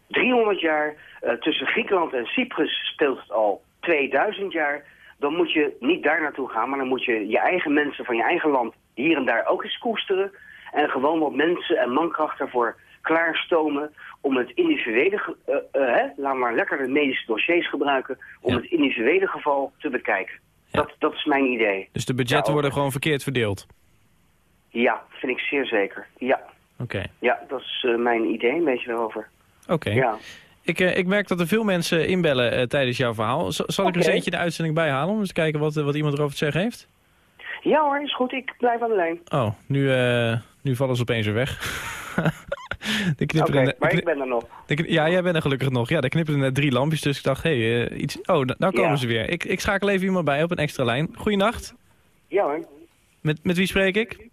300 jaar, eh, tussen Griekenland en Cyprus speelt het al 2000 jaar. Dan moet je niet daar naartoe gaan, maar dan moet je je eigen mensen van je eigen land hier en daar ook eens koesteren. En gewoon wat mensen en mankracht ervoor klaarstomen om het individuele, eh, eh, hè, laat maar lekker de medische dossiers gebruiken, om Ja. het individuele geval te bekijken. Ja. Dat, dat is mijn idee. Dus de budgetten Ja, worden gewoon verkeerd verdeeld? Ja, vind ik zeer zeker. Ja, Oké, ja dat is eh, mijn idee, een beetje erover. oké. Ja. Ik, eh, ik merk dat er veel mensen inbellen eh, tijdens jouw verhaal. Z- zal ik er eens eentje de uitzending bijhalen om eens te kijken wat, wat iemand erover te zeggen heeft? ja hoor, is goed, ik blijf aan de lijn. Oh, nu, nu vallen ze opeens weer weg. de knipperen, maar ik ben er nog. de ja, jij bent er gelukkig nog. Ja, er knipperden net drie lampjes, dus ik dacht, hé, hey, iets... Oh, nou nou komen Ja. ze weer. Ik, ik schakel even iemand bij op een extra lijn. Goeienacht. Ja hoor. Met, met wie spreek ik?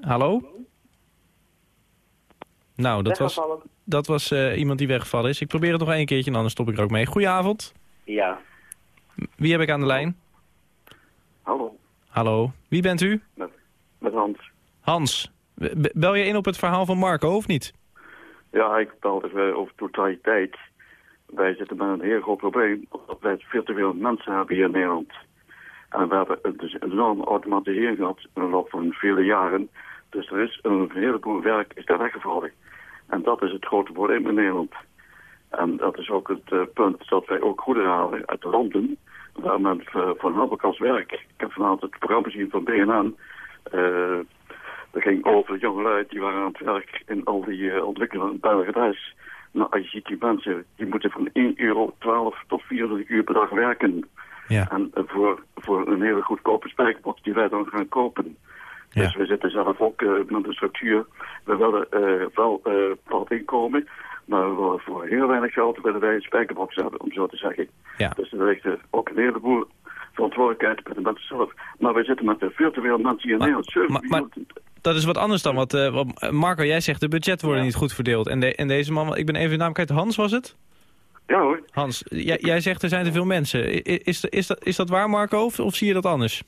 Hallo? Nou, dat was, dat was eh, iemand die weggevallen is. Ik probeer het nog één keertje en anders stop ik er ook mee. Goedenavond. Ja. Wie heb ik aan de lijn? Hallo, Hallo. Wie bent u? met Hans. Hans. Bel je in op het verhaal van Marco, of niet? Ja, ik belde over totaliteit. Wij zitten met een heel groot probleem, wij veel te veel mensen hebben hier in Nederland. En we hebben dus een enorme automatisering gehad in de loop van vele jaren. Dus er is een heleboel werk is daar weggevallen. En dat is het grote probleem in Nederland. En dat is ook het uh, punt dat wij ook goederen halen uit landen waar men uh, van Haberkas werk. Ik heb vanavond het programma gezien van BNN. Uh, dat ging over jongelui die waren aan het werk in al die uh, ontwikkelingen in Bangladesh. Maar als je ziet die mensen, die moeten van 1 euro 12 tot 24 uur per dag werken. Ja. En voor, voor een hele goedkope spijkerbox die wij dan gaan kopen. Ja. Dus we zitten zelf ook uh, met de structuur. We willen uh, wel uh, plat inkomen, maar we willen voor heel weinig geld willen wij een spijkerbox hebben, om zo te zeggen. Ja. Dus er ligt ook een heleboel verantwoordelijkheid bij de mensen zelf. Maar we zitten met veel te veel mensen hier in Nederland. 7 maar- maar- miljoen. Dat is wat anders dan wat, eh, wat eh, Marco, jij zegt, de budget worden niet goed verdeeld. En, de, en deze man, ik ben even de naam kwijt, Hans was het? Ja hoor. Hans, jij, jij zegt er zijn te veel mensen. Is, is, dat, is dat waar, Marco, of, of zie je dat anders?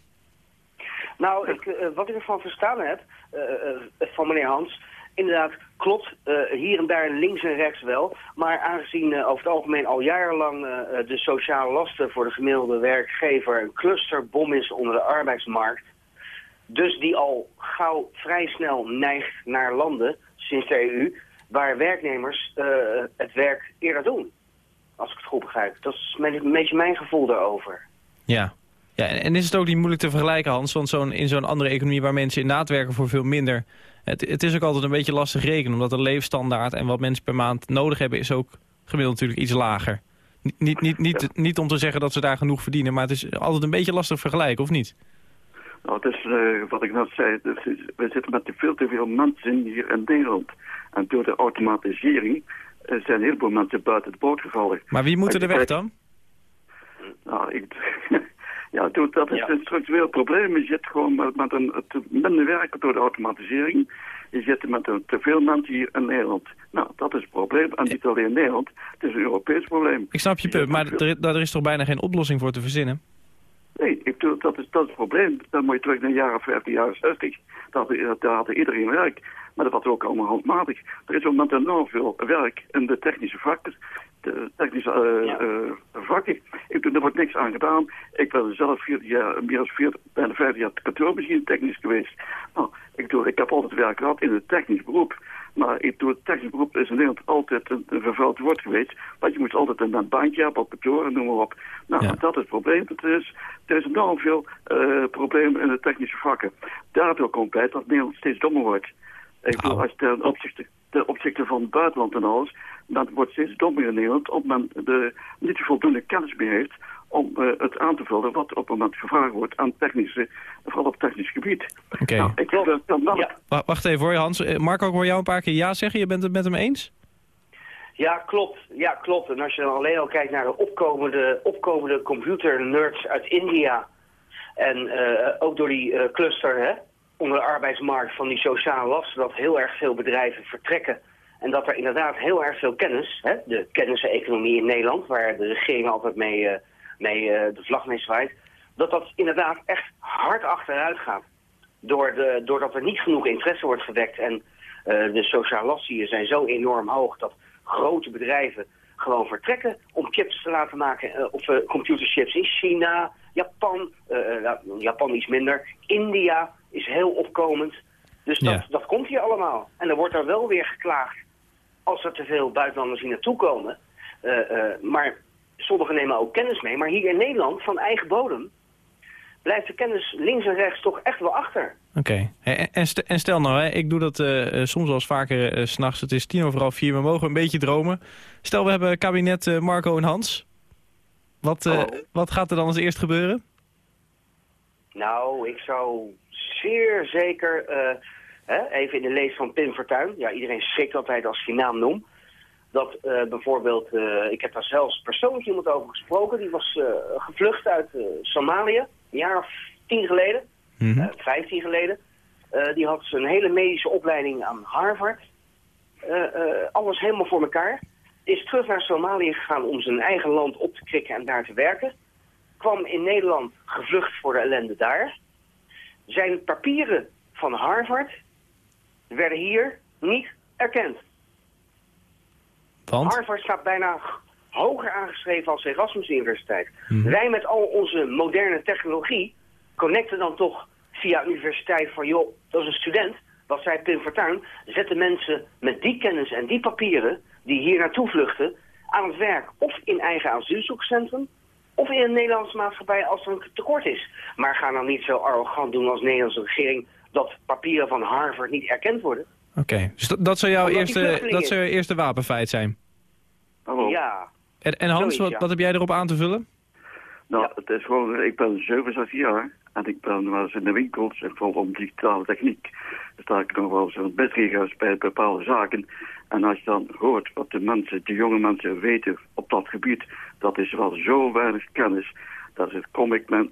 Nou, ik, eh, wat ik ervan verstaan heb, eh, eh, van meneer Hans, inderdaad klopt, hier en daar links en rechts wel. Maar aangezien over het algemeen al jarenlang de sociale lasten voor de gemiddelde werkgever een clusterbom is onder de arbeidsmarkt, dus die al gauw vrij snel neigt naar landen, sinds de EU, waar werknemers het werk eerder doen. Als ik het goed begrijp. Dat is een beetje mijn gevoel daarover. Ja. Ja en, is het ook niet moeilijk te vergelijken, Hans? Want zo'n, in zo'n andere economie waar mensen inderdaad werken voor veel minder... Het, het is ook altijd een beetje lastig rekenen, omdat de leefstandaard... en wat mensen per maand nodig hebben, is ook gemiddeld natuurlijk iets lager. Niet, niet, niet, niet, niet om te zeggen dat ze daar genoeg verdienen, maar het is altijd een beetje lastig vergelijken, of niet? Nou, het is uh, wat ik net zei. We zitten met veel te veel mensen hier in Nederland. En door de automatisering uh, zijn een heleboel mensen buiten de boot gevallen. Maar wie moet er weg dan? Nou, ik... ja, dat is Ja. een structureel probleem. Je zit gewoon met, met een te minder werken door de automatisering. Je zit met een, te veel mensen hier in Nederland. Nou, dat is het probleem. En niet alleen in Nederland. Het is een Europees probleem. Ik snap je punt, maar er, daar is toch bijna geen oplossing voor te verzinnen? Nee, ik bedoel, dat, is, dat is het probleem. Dan moet je terug naar de jaren 50, jaren 60. Daar had, daar had iedereen werk. Maar dat was ook allemaal handmatig. Er is op moment enorm veel werk in de technische vakken. De technische uh, Ja. uh, vakken. Ik er wordt niks aan gedaan. Ik ben zelf 40 jaar, meer dan 40, bijna 50 jaar kantoormachine technisch geweest. Nou, ik bedoel, ik heb altijd werk gehad in het technisch beroep. Maar ik bedoel, het technisch beroep is in Nederland altijd een, een vervuild woord geweest. Want je moet altijd een, een baantje hebben op kantoor en noem maar op. Nou, Ja. dat is het probleem. Het is, er is enorm veel uh, problemen in de technische vakken. Daardoor komt bij dat Nederland steeds dommer wordt. Ik bedoel, als je ten opzichte, ten opzichte van het buitenland en alles, dan wordt steeds dommer in Nederland, omdat men de, niet de voldoende kennis meer heeft om uh, het aan te vullen wat op het moment gevraagd wordt aan technische, vooral op technisch gebied. Oké. Nou, ik wil dat wel. Ja. Wa- Wacht even hoor, Hans. Eh, Marco, ik hoor jou een paar keer ja zeggen. Je bent het met hem eens? Ja, klopt. Ja, klopt. En als je dan alleen al kijkt naar de opkomende, opkomende computernerds uit India... en eh, ook door die eh, cluster hè, onder de arbeidsmarkt van die sociale lasten... dat heel erg veel bedrijven vertrekken... en dat er inderdaad heel erg veel kennis... Hè, de kenniseconomie in Nederland... waar de regering altijd mee, eh, mee eh, de vlag mee zwaait... dat dat inderdaad echt hard achteruit gaat. Door de, doordat er niet genoeg interesse wordt gewekt... en eh, de sociale lasten hier zijn zo enorm hoog... dat grote bedrijven gewoon vertrekken om chips te laten maken, of computerchips in China, Japan, Japan iets minder, India is heel opkomend. Dus dat, Ja. dat komt hier allemaal. En dan wordt er wel weer geklaagd als er te veel buitenlanders hier naartoe komen. maar sommigen nemen ook kennis mee. Maar hier in Nederland, van eigen bodem, blijft de kennis links en rechts toch echt wel achter. Oké. En, en, st- en stel nou, hè, ik doe dat eh, eh, soms wel eens vaker eh, s s'nachts. Het is tien over half vier, we mogen een beetje dromen. Stel, we hebben kabinet eh, Marco en Hans. Wat, eh, Hallo. wat gaat er dan als eerst gebeuren? Nou, ik zou zeer zeker, eh, hè, even in de lees van Pim Fortuyn, ja, iedereen schrikt altijd als die naam noem, dat eh, bijvoorbeeld, eh, ik heb daar zelfs persoonlijk iemand over gesproken, die was gevlucht uit Somalië, een jaar of tien geleden, Mhm. vijftien geleden. Die had zijn hele medische opleiding aan Harvard, alles helemaal voor elkaar. Is terug naar Somalië gegaan om zijn eigen land op te krikken en daar te werken kwam in Nederland gevlucht voor de ellende daar. Zijn papieren van Harvard werden hier niet erkend. Want? Harvard staat bijna hoger aangeschreven als Erasmus Universiteit. Wij met al onze moderne technologie connecten dan toch via universiteit van joh, dat is een student, wat zei Pim Fortuyn, zetten mensen met die kennis en die papieren die hier naartoe vluchten aan het werk of in eigen asielzoekcentrum of in een Nederlandse maatschappij als er een tekort is. Maar ga nou niet zo arrogant doen als Nederlandse regering dat papieren van Harvard niet erkend worden. Oké, dus dat, dat zou jouw Omdat eerste, dat zou jouw eerste wapenfeit zijn. Hallo. Ja, En, en Hans, wat, ja. wat heb jij erop aan te vullen? Nou, Ja. het is gewoon, ik ben 67 jaar en ik ben wel eens in de winkels en vooral om digitale techniek. Dan sta ik nog wel eens het bedreigers bij bepaalde zaken. En als je dan hoort wat de mensen, de jonge mensen weten op dat gebied, dat is wel zo weinig kennis. Dat is, kom ik met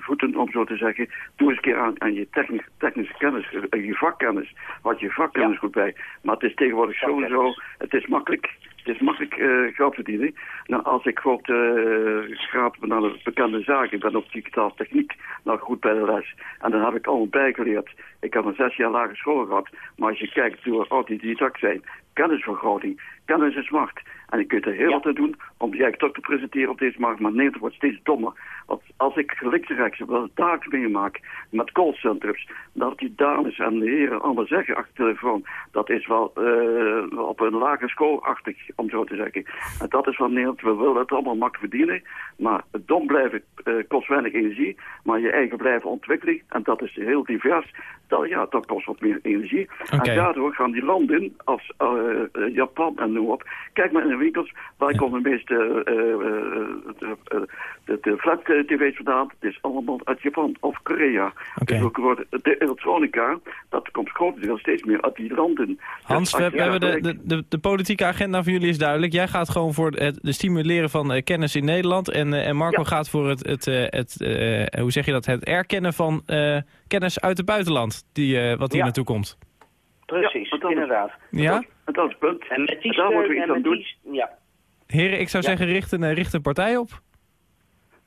voeten, om zo te zeggen. Doe eens een keer aan, aan je technisch, technische kennis, eh, je vakkennis. Wat je vakkennis Ja. goed bij. Maar het is tegenwoordig sowieso, het is makkelijk. Het is makkelijk eh, geld verdienen. Nou, als ik bijvoorbeeld uh, schaap naar een bekende zaak, ik ben op digitale techniek nou goed bij de les. En dan heb ik allemaal bijgeleerd. Ik heb een zes jaar lagere school gehad. Maar als je kijkt door autodidact zijn, kennisvergroting, kennis is macht. En ik kun er heel Ja. wat aan doen om die eigenlijk toch te presenteren op deze markt. Maar Nederland wordt steeds dommer. Want als ik rechts heb dagelijks meemaak met callcentrums, dat die dames en heren allemaal zeggen achter de telefoon, dat is wel eh, op een lagere schoolachtig, om zo te zeggen. En dat is van Nederland, we willen het allemaal makkelijk verdienen, maar het dom blijven eh, kost weinig energie, maar je eigen blijven ontwikkelen, en dat is heel divers, dat, ja, dat kost wat meer energie. En daardoor gaan die landen als eh, eh, Japan en noem op, kijk maar in de winkels, waar komen de meeste eh, eh, de, eh, de, de flat eh, tv's vandaan, het is allemaal uit Japan of Korea. Oké. Dus ook wordt de elektronica, dat komt grotendeels steeds meer uit die landen. Hans, Dus we, hebben de, de, de, de politieke agenda van jullie is duidelijk. Jij gaat gewoon voor het de stimuleren van eh, kennis in Nederland. En, eh, en Marco Ja. gaat voor het, het, eh, het eh, hoe zeg je dat, het erkennen van eh, kennis uit het buitenland. Die, eh, wat hier Ja. naartoe komt. precies, inderdaad. Ja? En dat is het punt. En met die En daar moeten we iets aan doen. die... Ja, Heren, ik zou Ja. zeggen, richt een, eh, richt een partij op.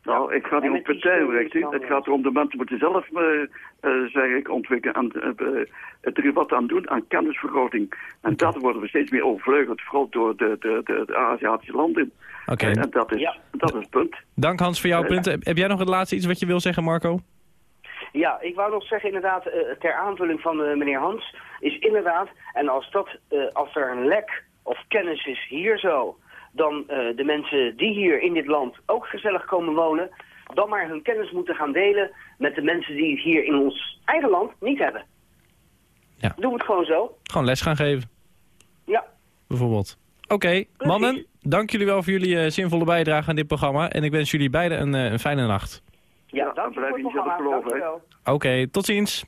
Nou, ik ga niet op partijen richten. Het eh, gaat erom, de mensen moeten zelf, eh, eh, zeg ik, ontwikkelen en eh, het er wat aan doen aan kennisvergroting. En dat worden we steeds meer overvleugeld, vooral door de, de, de, de Aziatische landen. Oké, En, en dat, is, Ja. dat is het punt. dank Hans voor jouw Eh, punten. Heb jij nog het laatste iets wat je wil zeggen, Marco? Ja, ik wou nog zeggen inderdaad, eh, ter aanvulling van eh, meneer Hans, is inderdaad, en als, dat, eh, als er een lek of kennis is hier zo, dan de mensen die hier in dit land ook gezellig komen wonen, dan maar hun kennis moeten gaan delen met de mensen die het hier in ons eigen land niet hebben. Ja. Doe het gewoon zo. Gewoon les gaan geven, Ja, bijvoorbeeld. Oké, mannen, dank jullie wel voor jullie zinvolle bijdrage aan dit programma. En ik wens jullie beiden een, een fijne nacht. Ja, Ja, dank je. Dankjewel. Oké, tot ziens.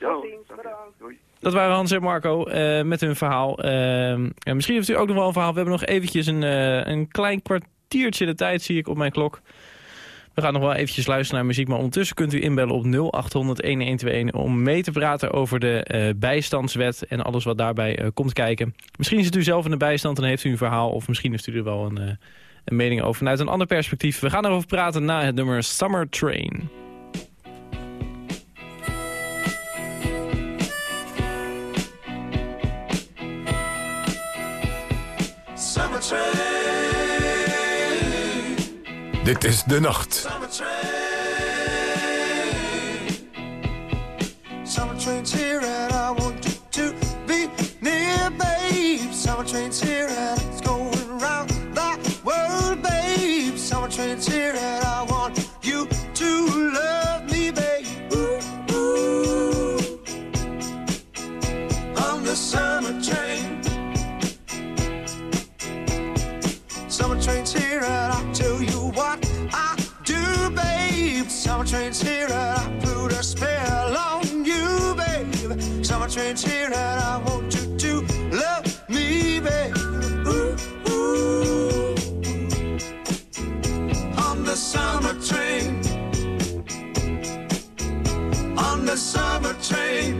Ja, Tot ziens, bedankt. Dat waren Hans en Marco eh, met hun verhaal. En misschien heeft u ook nog wel een verhaal. We hebben nog eventjes een, eh, een klein kwartiertje de tijd, zie ik op mijn klok. We gaan nog wel eventjes luisteren naar muziek. Maar ondertussen kunt u inbellen op 0800-1121 om mee te praten over de eh, bijstandswet en alles wat daarbij eh, komt kijken. Misschien zit u zelf in de bijstand en heeft u een verhaal. Of misschien heeft u er wel een, eh, een mening over vanuit een ander perspectief. We gaan erover praten na het nummer Summer Train. Summer train, Dit is De Nacht. summer train. Summer train's here and I want you to be near, babe. Summer train's here and here and I want you to love me, babe. Ooh, ooh. On the summer train. Summer train's here and I'll tell you what I do, babe. Summer train's here and I put a spell on you, babe. Summer train's here and I want you to the summer train.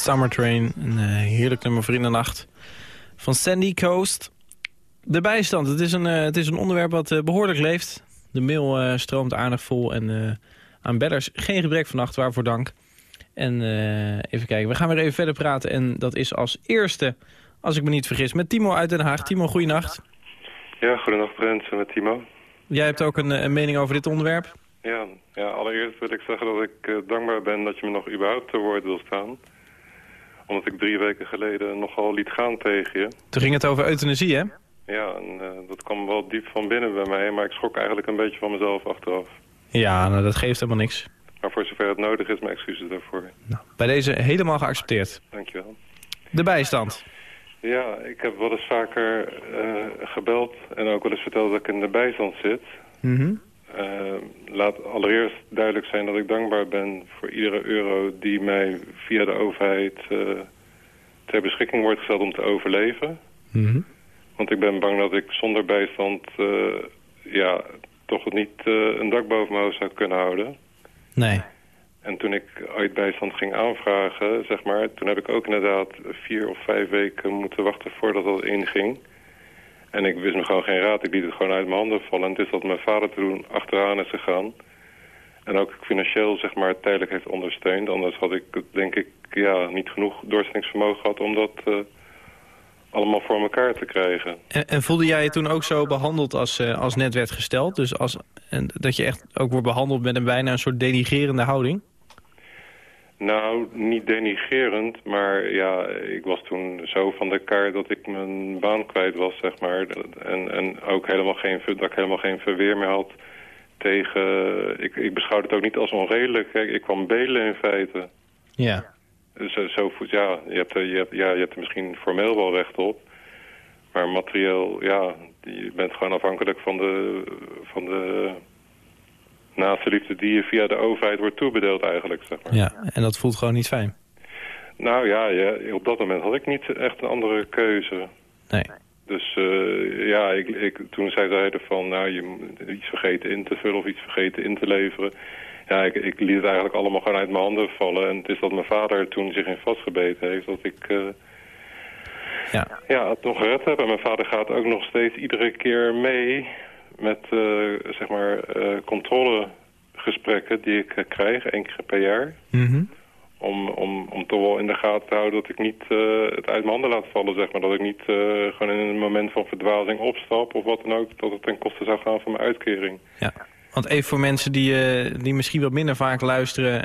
Summer Train, een eh, heerlijk nummer voor in de nacht. Van Sandy Coast. De bijstand, het is een, eh, het is een onderwerp wat eh, behoorlijk leeft. De mail stroomt aardig vol en aan bellers geen gebrek vannacht, waarvoor dank. En even kijken, we gaan weer even verder praten. En dat is als eerste, als ik me niet vergis, met Timo uit Den Haag. Timo, goeienacht. Ja, goedenacht Brent, met Timo. Jij hebt ook een, een mening over dit onderwerp? Ja, ja, allereerst wil ik zeggen dat ik dankbaar ben dat je me nog überhaupt te woord wil staan. Omdat ik drie weken geleden nogal liet gaan tegen je. Toen ging het over euthanasie, hè? Ja, en eh, dat kwam wel diep van binnen bij mij, maar ik schrok eigenlijk een beetje van mezelf achteraf. Ja, nou, dat geeft helemaal niks. Maar voor zover het nodig is, mijn excuses daarvoor. Nou, bij deze helemaal geaccepteerd. Dankjewel. De bijstand. Ja, ik heb wel eens vaker eh, gebeld en ook wel eens verteld dat ik in de bijstand zit. Mhm. Eh, laat allereerst duidelijk zijn dat ik dankbaar ben voor iedere euro die mij via de overheid eh, ter beschikking wordt gesteld om te overleven. Mhm. Want ik ben bang dat ik zonder bijstand eh, ja, toch niet een dak boven mijn hoofd zou kunnen houden. Nee. En toen ik ooit bijstand ging aanvragen, zeg maar, toen heb ik ook inderdaad vier of vijf weken moeten wachten voordat dat inging. En ik wist me gewoon geen raad. Ik liet het gewoon uit mijn handen vallen. En het is dat mijn vader toen achteraan is gegaan. En ook financieel, zeg maar, tijdelijk heeft ondersteund. Anders had ik, denk ik, ja, niet genoeg doorzettingsvermogen gehad om dat eh, allemaal voor elkaar te krijgen. En, voelde jij je toen ook zo behandeld als, eh, als net werd gesteld? Dus als, en dat je echt ook wordt behandeld met een bijna een soort denigerende houding? Nou, niet denigerend, maar ja, ik was toen zo van de kaart dat ik mijn baan kwijt was, zeg maar. En, en ook helemaal geen, dat ik helemaal geen verweer meer had tegen... Ik, ik beschouwde het ook niet als onredelijk. Kijk, ik kwam belen in feite. Ja. Zo, zo, ja, je hebt, je, hebt, ja, je hebt er misschien formeel wel recht op. Maar materieel, ja, je bent gewoon afhankelijk van de, van de naaste liefde die je via de overheid wordt toebedeeld eigenlijk, zeg maar. Ja, en dat voelt gewoon niet fijn. Nou ja, ja, op dat moment had ik niet echt een andere keuze. Nee. Dus eh, ja, ik, ik, toen zij zeiden van, nou, je moet iets vergeten in te vullen of iets vergeten in te leveren. Ja, ik, ik liet het eigenlijk allemaal gewoon uit mijn handen vallen. En het is dat mijn vader toen zich in vastgebeten heeft dat ik eh, Ja. ja, het nog gered heb. En mijn vader gaat ook nog steeds iedere keer mee met, eh, zeg maar, eh, controlegesprekken die ik eh, krijg, één keer per jaar. Mhm. Om, om, om toch wel in de gaten te houden dat ik niet het uit mijn handen laat vallen, zeg maar. Dat ik niet gewoon in een moment van verdwazing opstap of wat dan ook, dat het ten koste zou gaan van mijn uitkering. Ja. Want even voor mensen die, die misschien wat minder vaak luisteren...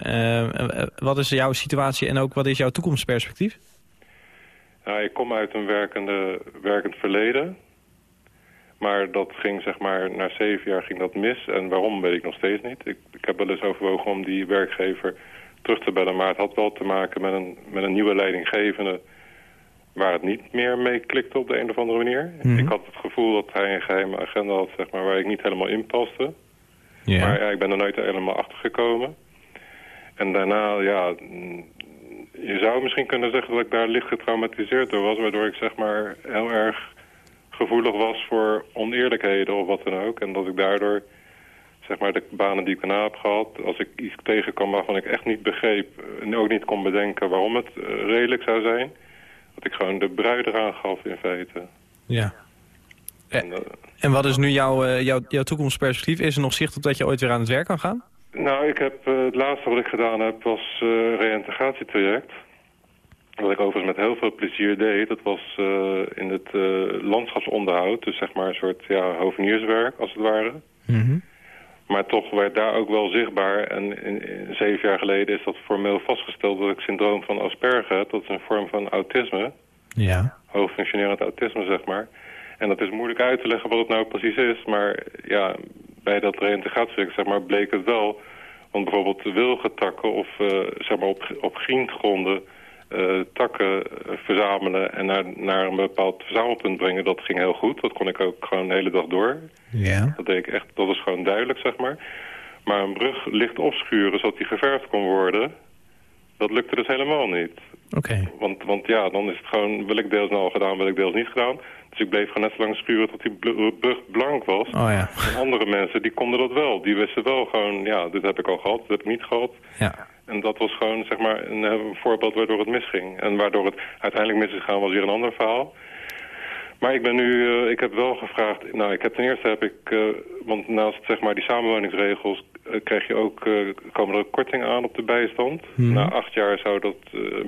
wat is jouw situatie en ook wat is jouw toekomstperspectief? Nou, ik kom uit een werkende, werkend verleden. Maar dat ging zeg maar, na zeven jaar ging dat mis. En waarom weet ik nog steeds niet. Ik, ik heb wel eens overwogen om die werkgever terug te bellen. Maar het had wel te maken met een, met een nieuwe leidinggevende... waar het niet meer mee klikte op de een of andere manier. Mhm. Ik had het gevoel dat hij een geheime agenda had zeg maar, waar ik niet helemaal in paste. Maar ja, ik ben er nooit helemaal achter gekomen. En daarna, ja, je zou misschien kunnen zeggen dat ik daar licht getraumatiseerd door was, waardoor ik zeg maar heel erg gevoelig was voor oneerlijkheden of wat dan ook. En dat ik daardoor, zeg maar, de banen die ik daarna heb gehad, als ik iets tegenkwam waarvan ik echt niet begreep en ook niet kon bedenken waarom het eh, redelijk zou zijn, dat ik gewoon de bruid eraan gaf in feite. ja. En, eh, En wat is nu jouw, eh, jouw, jouw toekomstperspectief? Is er nog zicht op dat je ooit weer aan het werk kan gaan? Nou, ik heb, eh, het laatste wat ik gedaan heb was eh reïntegratietraject. Wat ik overigens met heel veel plezier deed. Dat was eh, in het eh, landschapsonderhoud. Dus zeg maar een soort ja, hovenierswerk als het ware. Maar toch werd daar ook wel zichtbaar. En in, in- zeven jaar geleden is dat formeel vastgesteld dat ik syndroom van Asperger heb. Dat is een vorm van autisme. Ja. Hoogfunctionerend autisme, zeg maar. En dat is moeilijk uit te leggen wat het nou precies is. Maar ja, bij dat reïntegratiewerk zeg maar, bleek het wel. Want bijvoorbeeld wilgetakken of eh, zeg maar op, op grindgronden eh, takken eh, verzamelen en naar, naar een bepaald verzamelpunt brengen, dat ging heel goed. Dat kon ik ook gewoon de hele dag door. Ja. Dat deed ik echt, dat was gewoon duidelijk, zeg maar. Maar een brug licht opschuren zodat die geverfd kon worden, dat lukte dus helemaal niet. Oké. Want, want ja, dan is het gewoon, wil ik deels nou al gedaan, wil ik deels niet gedaan. Dus ik bleef gewoon net zo lang schuren tot die brug blank was. Oh ja. En andere mensen, die konden dat wel. Die wisten wel gewoon, ja, dit heb ik al gehad, dit heb ik niet gehad. Ja. En dat was gewoon, zeg maar, een, eh, voorbeeld waardoor het misging. En waardoor het uiteindelijk mis is gegaan was weer een ander verhaal. Maar ik ben nu, eh, ik heb wel gevraagd, nou, ik heb ten eerste heb ik, eh, want naast zeg maar die samenwoningsregels eh, krijg je ook, komen er ook korting aan op de bijstand. Mhm. Na acht jaar zou dat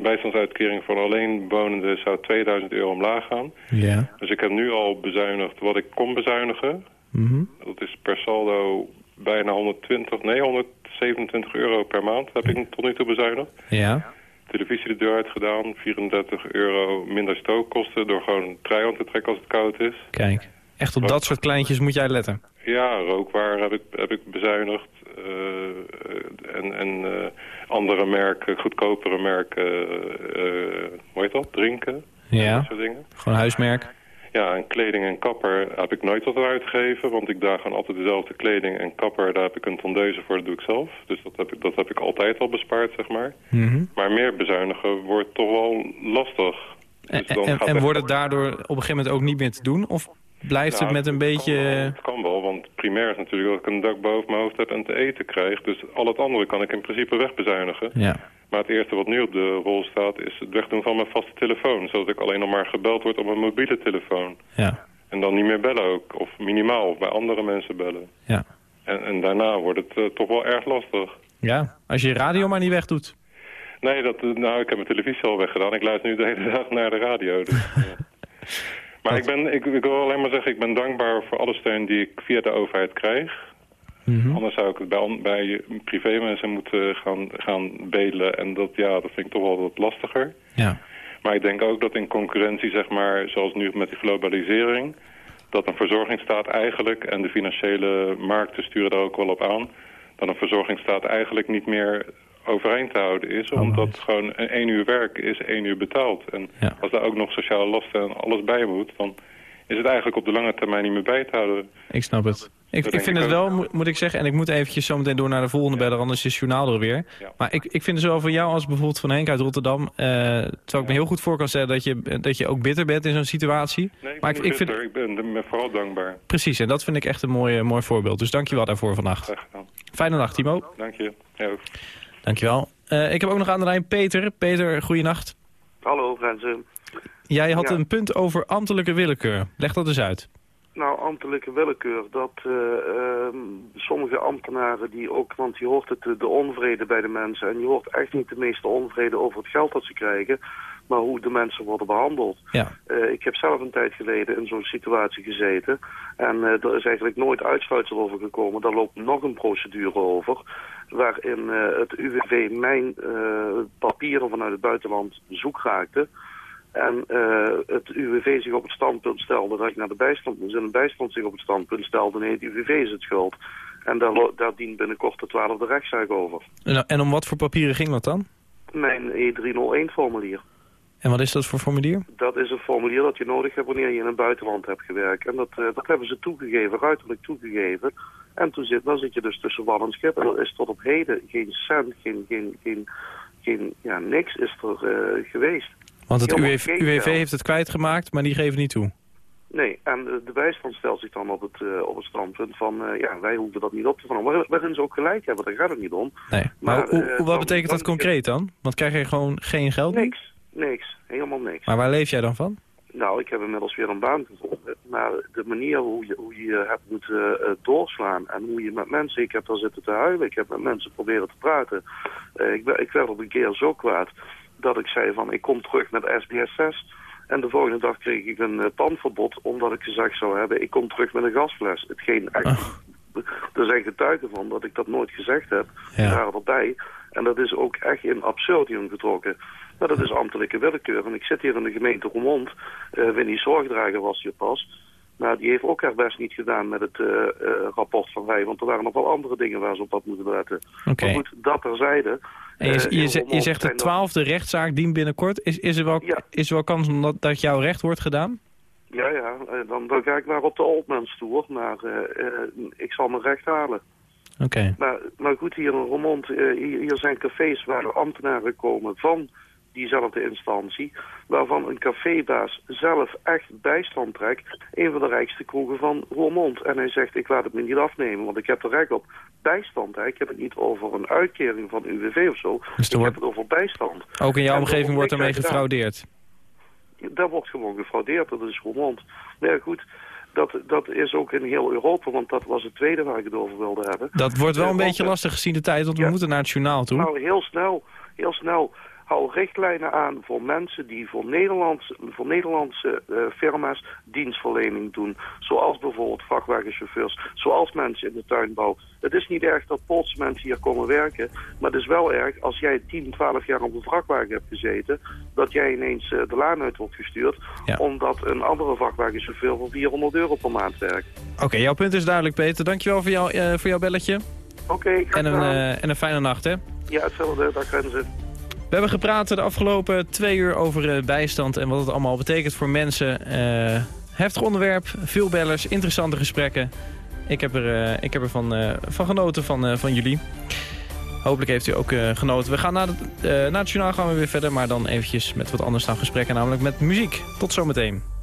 bijstandsuitkering voor alleenwonenden zou 2000 euro omlaag gaan. Ja. Dus ik heb nu al bezuinigd wat ik kon bezuinigen. Mhm. Dat is per saldo bijna 120, nee 127 euro per maand heb ik tot nu toe bezuinigd. Ja. Televisie de deur uit gedaan, 34 euro minder stookkosten door gewoon trui aan te trekken als het koud is. Kijk. Echt op dat soort kleintjes moet jij letten. Ja, rookwaar heb ik, heb ik bezuinigd. eh, en en eh, andere merken, goedkopere merken, eh, hoe heet dat, drinken, Ja. dat soort dingen. Gewoon huismerk. Ja, en kleding en kapper heb ik nooit wat uitgegeven, want ik draag gewoon altijd dezelfde kleding. En kapper, daar heb ik een tondeuze voor, dat doe ik zelf. Dus dat heb ik, dat heb ik altijd al bespaard, zeg maar. Mhm. Maar meer bezuinigen wordt toch wel lastig. En, Dus en, wordt het daardoor op een gegeven moment ook niet meer te doen? Of blijft het Nou, met een kan beetje... wel, Het kan wel, want primair is natuurlijk dat ik een dak boven mijn hoofd heb en te eten krijg. Dus al het andere kan ik in principe wegbezuinigen. Ja. Maar het eerste wat nu op de rol staat is het wegdoen van mijn vaste telefoon. Zodat ik alleen nog maar gebeld word op mijn mobiele telefoon. Ja. En dan niet meer bellen ook. Of minimaal bij andere mensen bellen. Ja. En, en daarna wordt het eh, toch wel erg lastig. Ja. Als je je radio maar niet wegdoet. Nee, dat, eh, nou, ik heb mijn televisie al weggedaan. Ik luister nu de hele dag naar de radio. Dus, ja. Maar ik, ben, ik, ik wil alleen maar zeggen, ik ben dankbaar voor alle steun die ik via de overheid krijg. Mhm. Anders zou ik het bij, bij privémensen moeten gaan, gaan bedelen. En dat, ja, dat vind ik toch wel wat lastiger. Ja. Maar ik denk ook dat in concurrentie, zeg maar, zoals nu met die globalisering... dat een verzorgingsstaat eigenlijk, en de financiële markten sturen daar ook wel op aan... dat een verzorgingsstaat eigenlijk niet meer overeind te houden is. Omdat gewoon een één uur werk is één uur betaald. En Ja. als daar ook nog sociale lasten en alles bij moet... dan is het eigenlijk op de lange termijn niet meer bij te houden. Ik snap het. Ik, vind ik het wel, moet, moet ik zeggen, en ik moet eventjes zo meteen door naar de volgende beller, anders is het journaal er weer. Ja. Maar ik, ik vind het zowel voor jou als bijvoorbeeld van Henk uit Rotterdam, eh, terwijl ik me heel goed voor kan stellen dat je, dat je ook bitter bent in zo'n situatie. Nee, ik maar ben, ik, ik vind, bitter. ik ben er vooral dankbaar. precies, en dat vind ik echt een mooi, mooi voorbeeld. Dus dankjewel daarvoor vannacht. Fijne nacht, Timo. Dank je. Ja, ook. Dankjewel. Eh ik heb ook nog aan de lijn Peter. Peter, goeienacht. Hallo Renze. Jij had Ja. een punt over ambtelijke willekeur. Leg dat eens uit. Ambtelijke willekeur, dat eh, ehm, sommige ambtenaren die ook, want je hoort het, de, de onvrede bij de mensen en je hoort echt niet de meeste onvrede over het geld dat ze krijgen, maar hoe de mensen worden behandeld. Ja. Eh, ik heb zelf een tijd geleden in zo'n situatie gezeten en eh, er is eigenlijk nooit uitsluitsel over gekomen. Daar loopt nog een procedure over waarin het UWV mijn papieren vanuit het buitenland zoek raakte. En eh, het UWV zich op het standpunt stelde dat ik naar de bijstand moest... en de bijstand zich op het standpunt stelde, nee, het UWV is het schuld. En daar, dient binnenkort de twaalfde rechtszaak over. En, en om wat voor papieren ging dat dan? Mijn E E301-formulier. En wat is dat voor formulier? Dat is een formulier dat je nodig hebt wanneer je in een buitenland hebt gewerkt. En dat, eh, dat hebben ze toegegeven, ruiterlijk toegegeven. En toen zit, dan zit je dus tussen wal en schip. En er is tot op heden geen cent, geen, geen, geen, geen ja, niks is er eh, geweest. Want het UWV, UWV geld. heeft het kwijtgemaakt, maar die geven niet toe. Nee, en de, bijstand stelt zich dan op het, eh, op het standpunt van... eh, ja, wij hoeven dat niet op te vangen. Waar- Waarin ze ook gelijk hebben, daar gaat het niet om. Nee. Maar, Maar, hoe, eh, hoe- wat dan- betekent dat concreet dan? Want krijg je gewoon geen geld? Niks, niks, helemaal niks. Maar waar leef jij dan van? Nou, ik heb inmiddels weer een baan gevonden. Maar de manier hoe je, hoe je hebt moeten doorslaan en hoe je met mensen... Ik heb daar zitten te huilen, ik heb met mensen proberen te praten. Ik, ben- ik werd op een keer zo kwaad dat ik zei van ik kom terug met SBS 6. En de volgende dag kreeg ik een eh, tandverbod omdat ik gezegd zou hebben... ik kom terug met een gasfles. Hetgeen echt... Er zijn getuigen van dat ik dat nooit gezegd heb. Ja. waren erbij. En dat is ook echt in absurdium getrokken. Maar dat is ambtelijke willekeur. En ik zit hier in de gemeente Roermond. Eh Winnie Zorgdrager was hier pas. Maar die heeft ook haar best niet gedaan met het eh, eh, rapport van wij. Want er waren nog wel andere dingen waar ze op had moeten letten. Maar goed, dat terzijde. En je, Eh, je, je zegt de twaalfde rechtszaak dient binnenkort. Is, is, er wel, is er wel kans dat, dat jouw recht wordt gedaan? Ja, ja. Dan, dan ga ik maar op de Oldmans Tour. Maar eh, eh, ik zal mijn recht halen. Oké. Maar, maar goed, hier in Roermond, hier, hier zijn cafés waar ambtenaren komen van diezelfde instantie, waarvan een cafébaas zelf echt bijstand trekt, een van de rijkste kroegen van Roermond. En hij zegt, ik laat het me niet afnemen, want ik heb er recht op bijstand. Hè. Ik heb het niet over een uitkering van UWV of zo, Dus ik wordt- heb het over bijstand. Ook in jouw En omgeving wordt ermee dat gefraudeerd. Daar wordt gewoon gefraudeerd, dat is Roermond. Maar ja, goed, dat, dat is ook in heel Europa, want dat was het tweede waar ik het over wilde hebben. Dat wordt wel Eh, een want, beetje eh, lastig gezien de tijd, want we ja. moeten naar het journaal toe. Nou, heel snel, heel snel. Hou richtlijnen aan voor mensen die voor, Nederlands, voor Nederlandse eh, firma's dienstverlening doen. Zoals bijvoorbeeld vrachtwagenchauffeurs, zoals mensen in de tuinbouw. Het is niet erg dat Poolse mensen hier komen werken, maar het is wel erg als jij 10, 12 jaar op een vrachtwagen hebt gezeten, dat jij ineens eh, de laan uit wordt gestuurd, omdat een andere vrachtwagenchauffeur voor 400 euro per maand werkt. Oké, jouw punt is duidelijk, Peter. Dankjewel voor, jou, eh, voor jouw belletje. Oké, En een, en een fijne nacht, hè? Ja, hetzelfde, daar gaan ze. We hebben gepraat de afgelopen twee uur over eh, bijstand en wat het allemaal betekent voor mensen. Eh, heftig onderwerp, veel bellers, interessante gesprekken. Ik heb er, eh, ik heb er van, van genoten van, van jullie. Hopelijk heeft u ook genoten. We gaan na, het, het gaan we weer verder, maar dan eventjes met wat anders dan gesprekken, namelijk met muziek. Tot zometeen.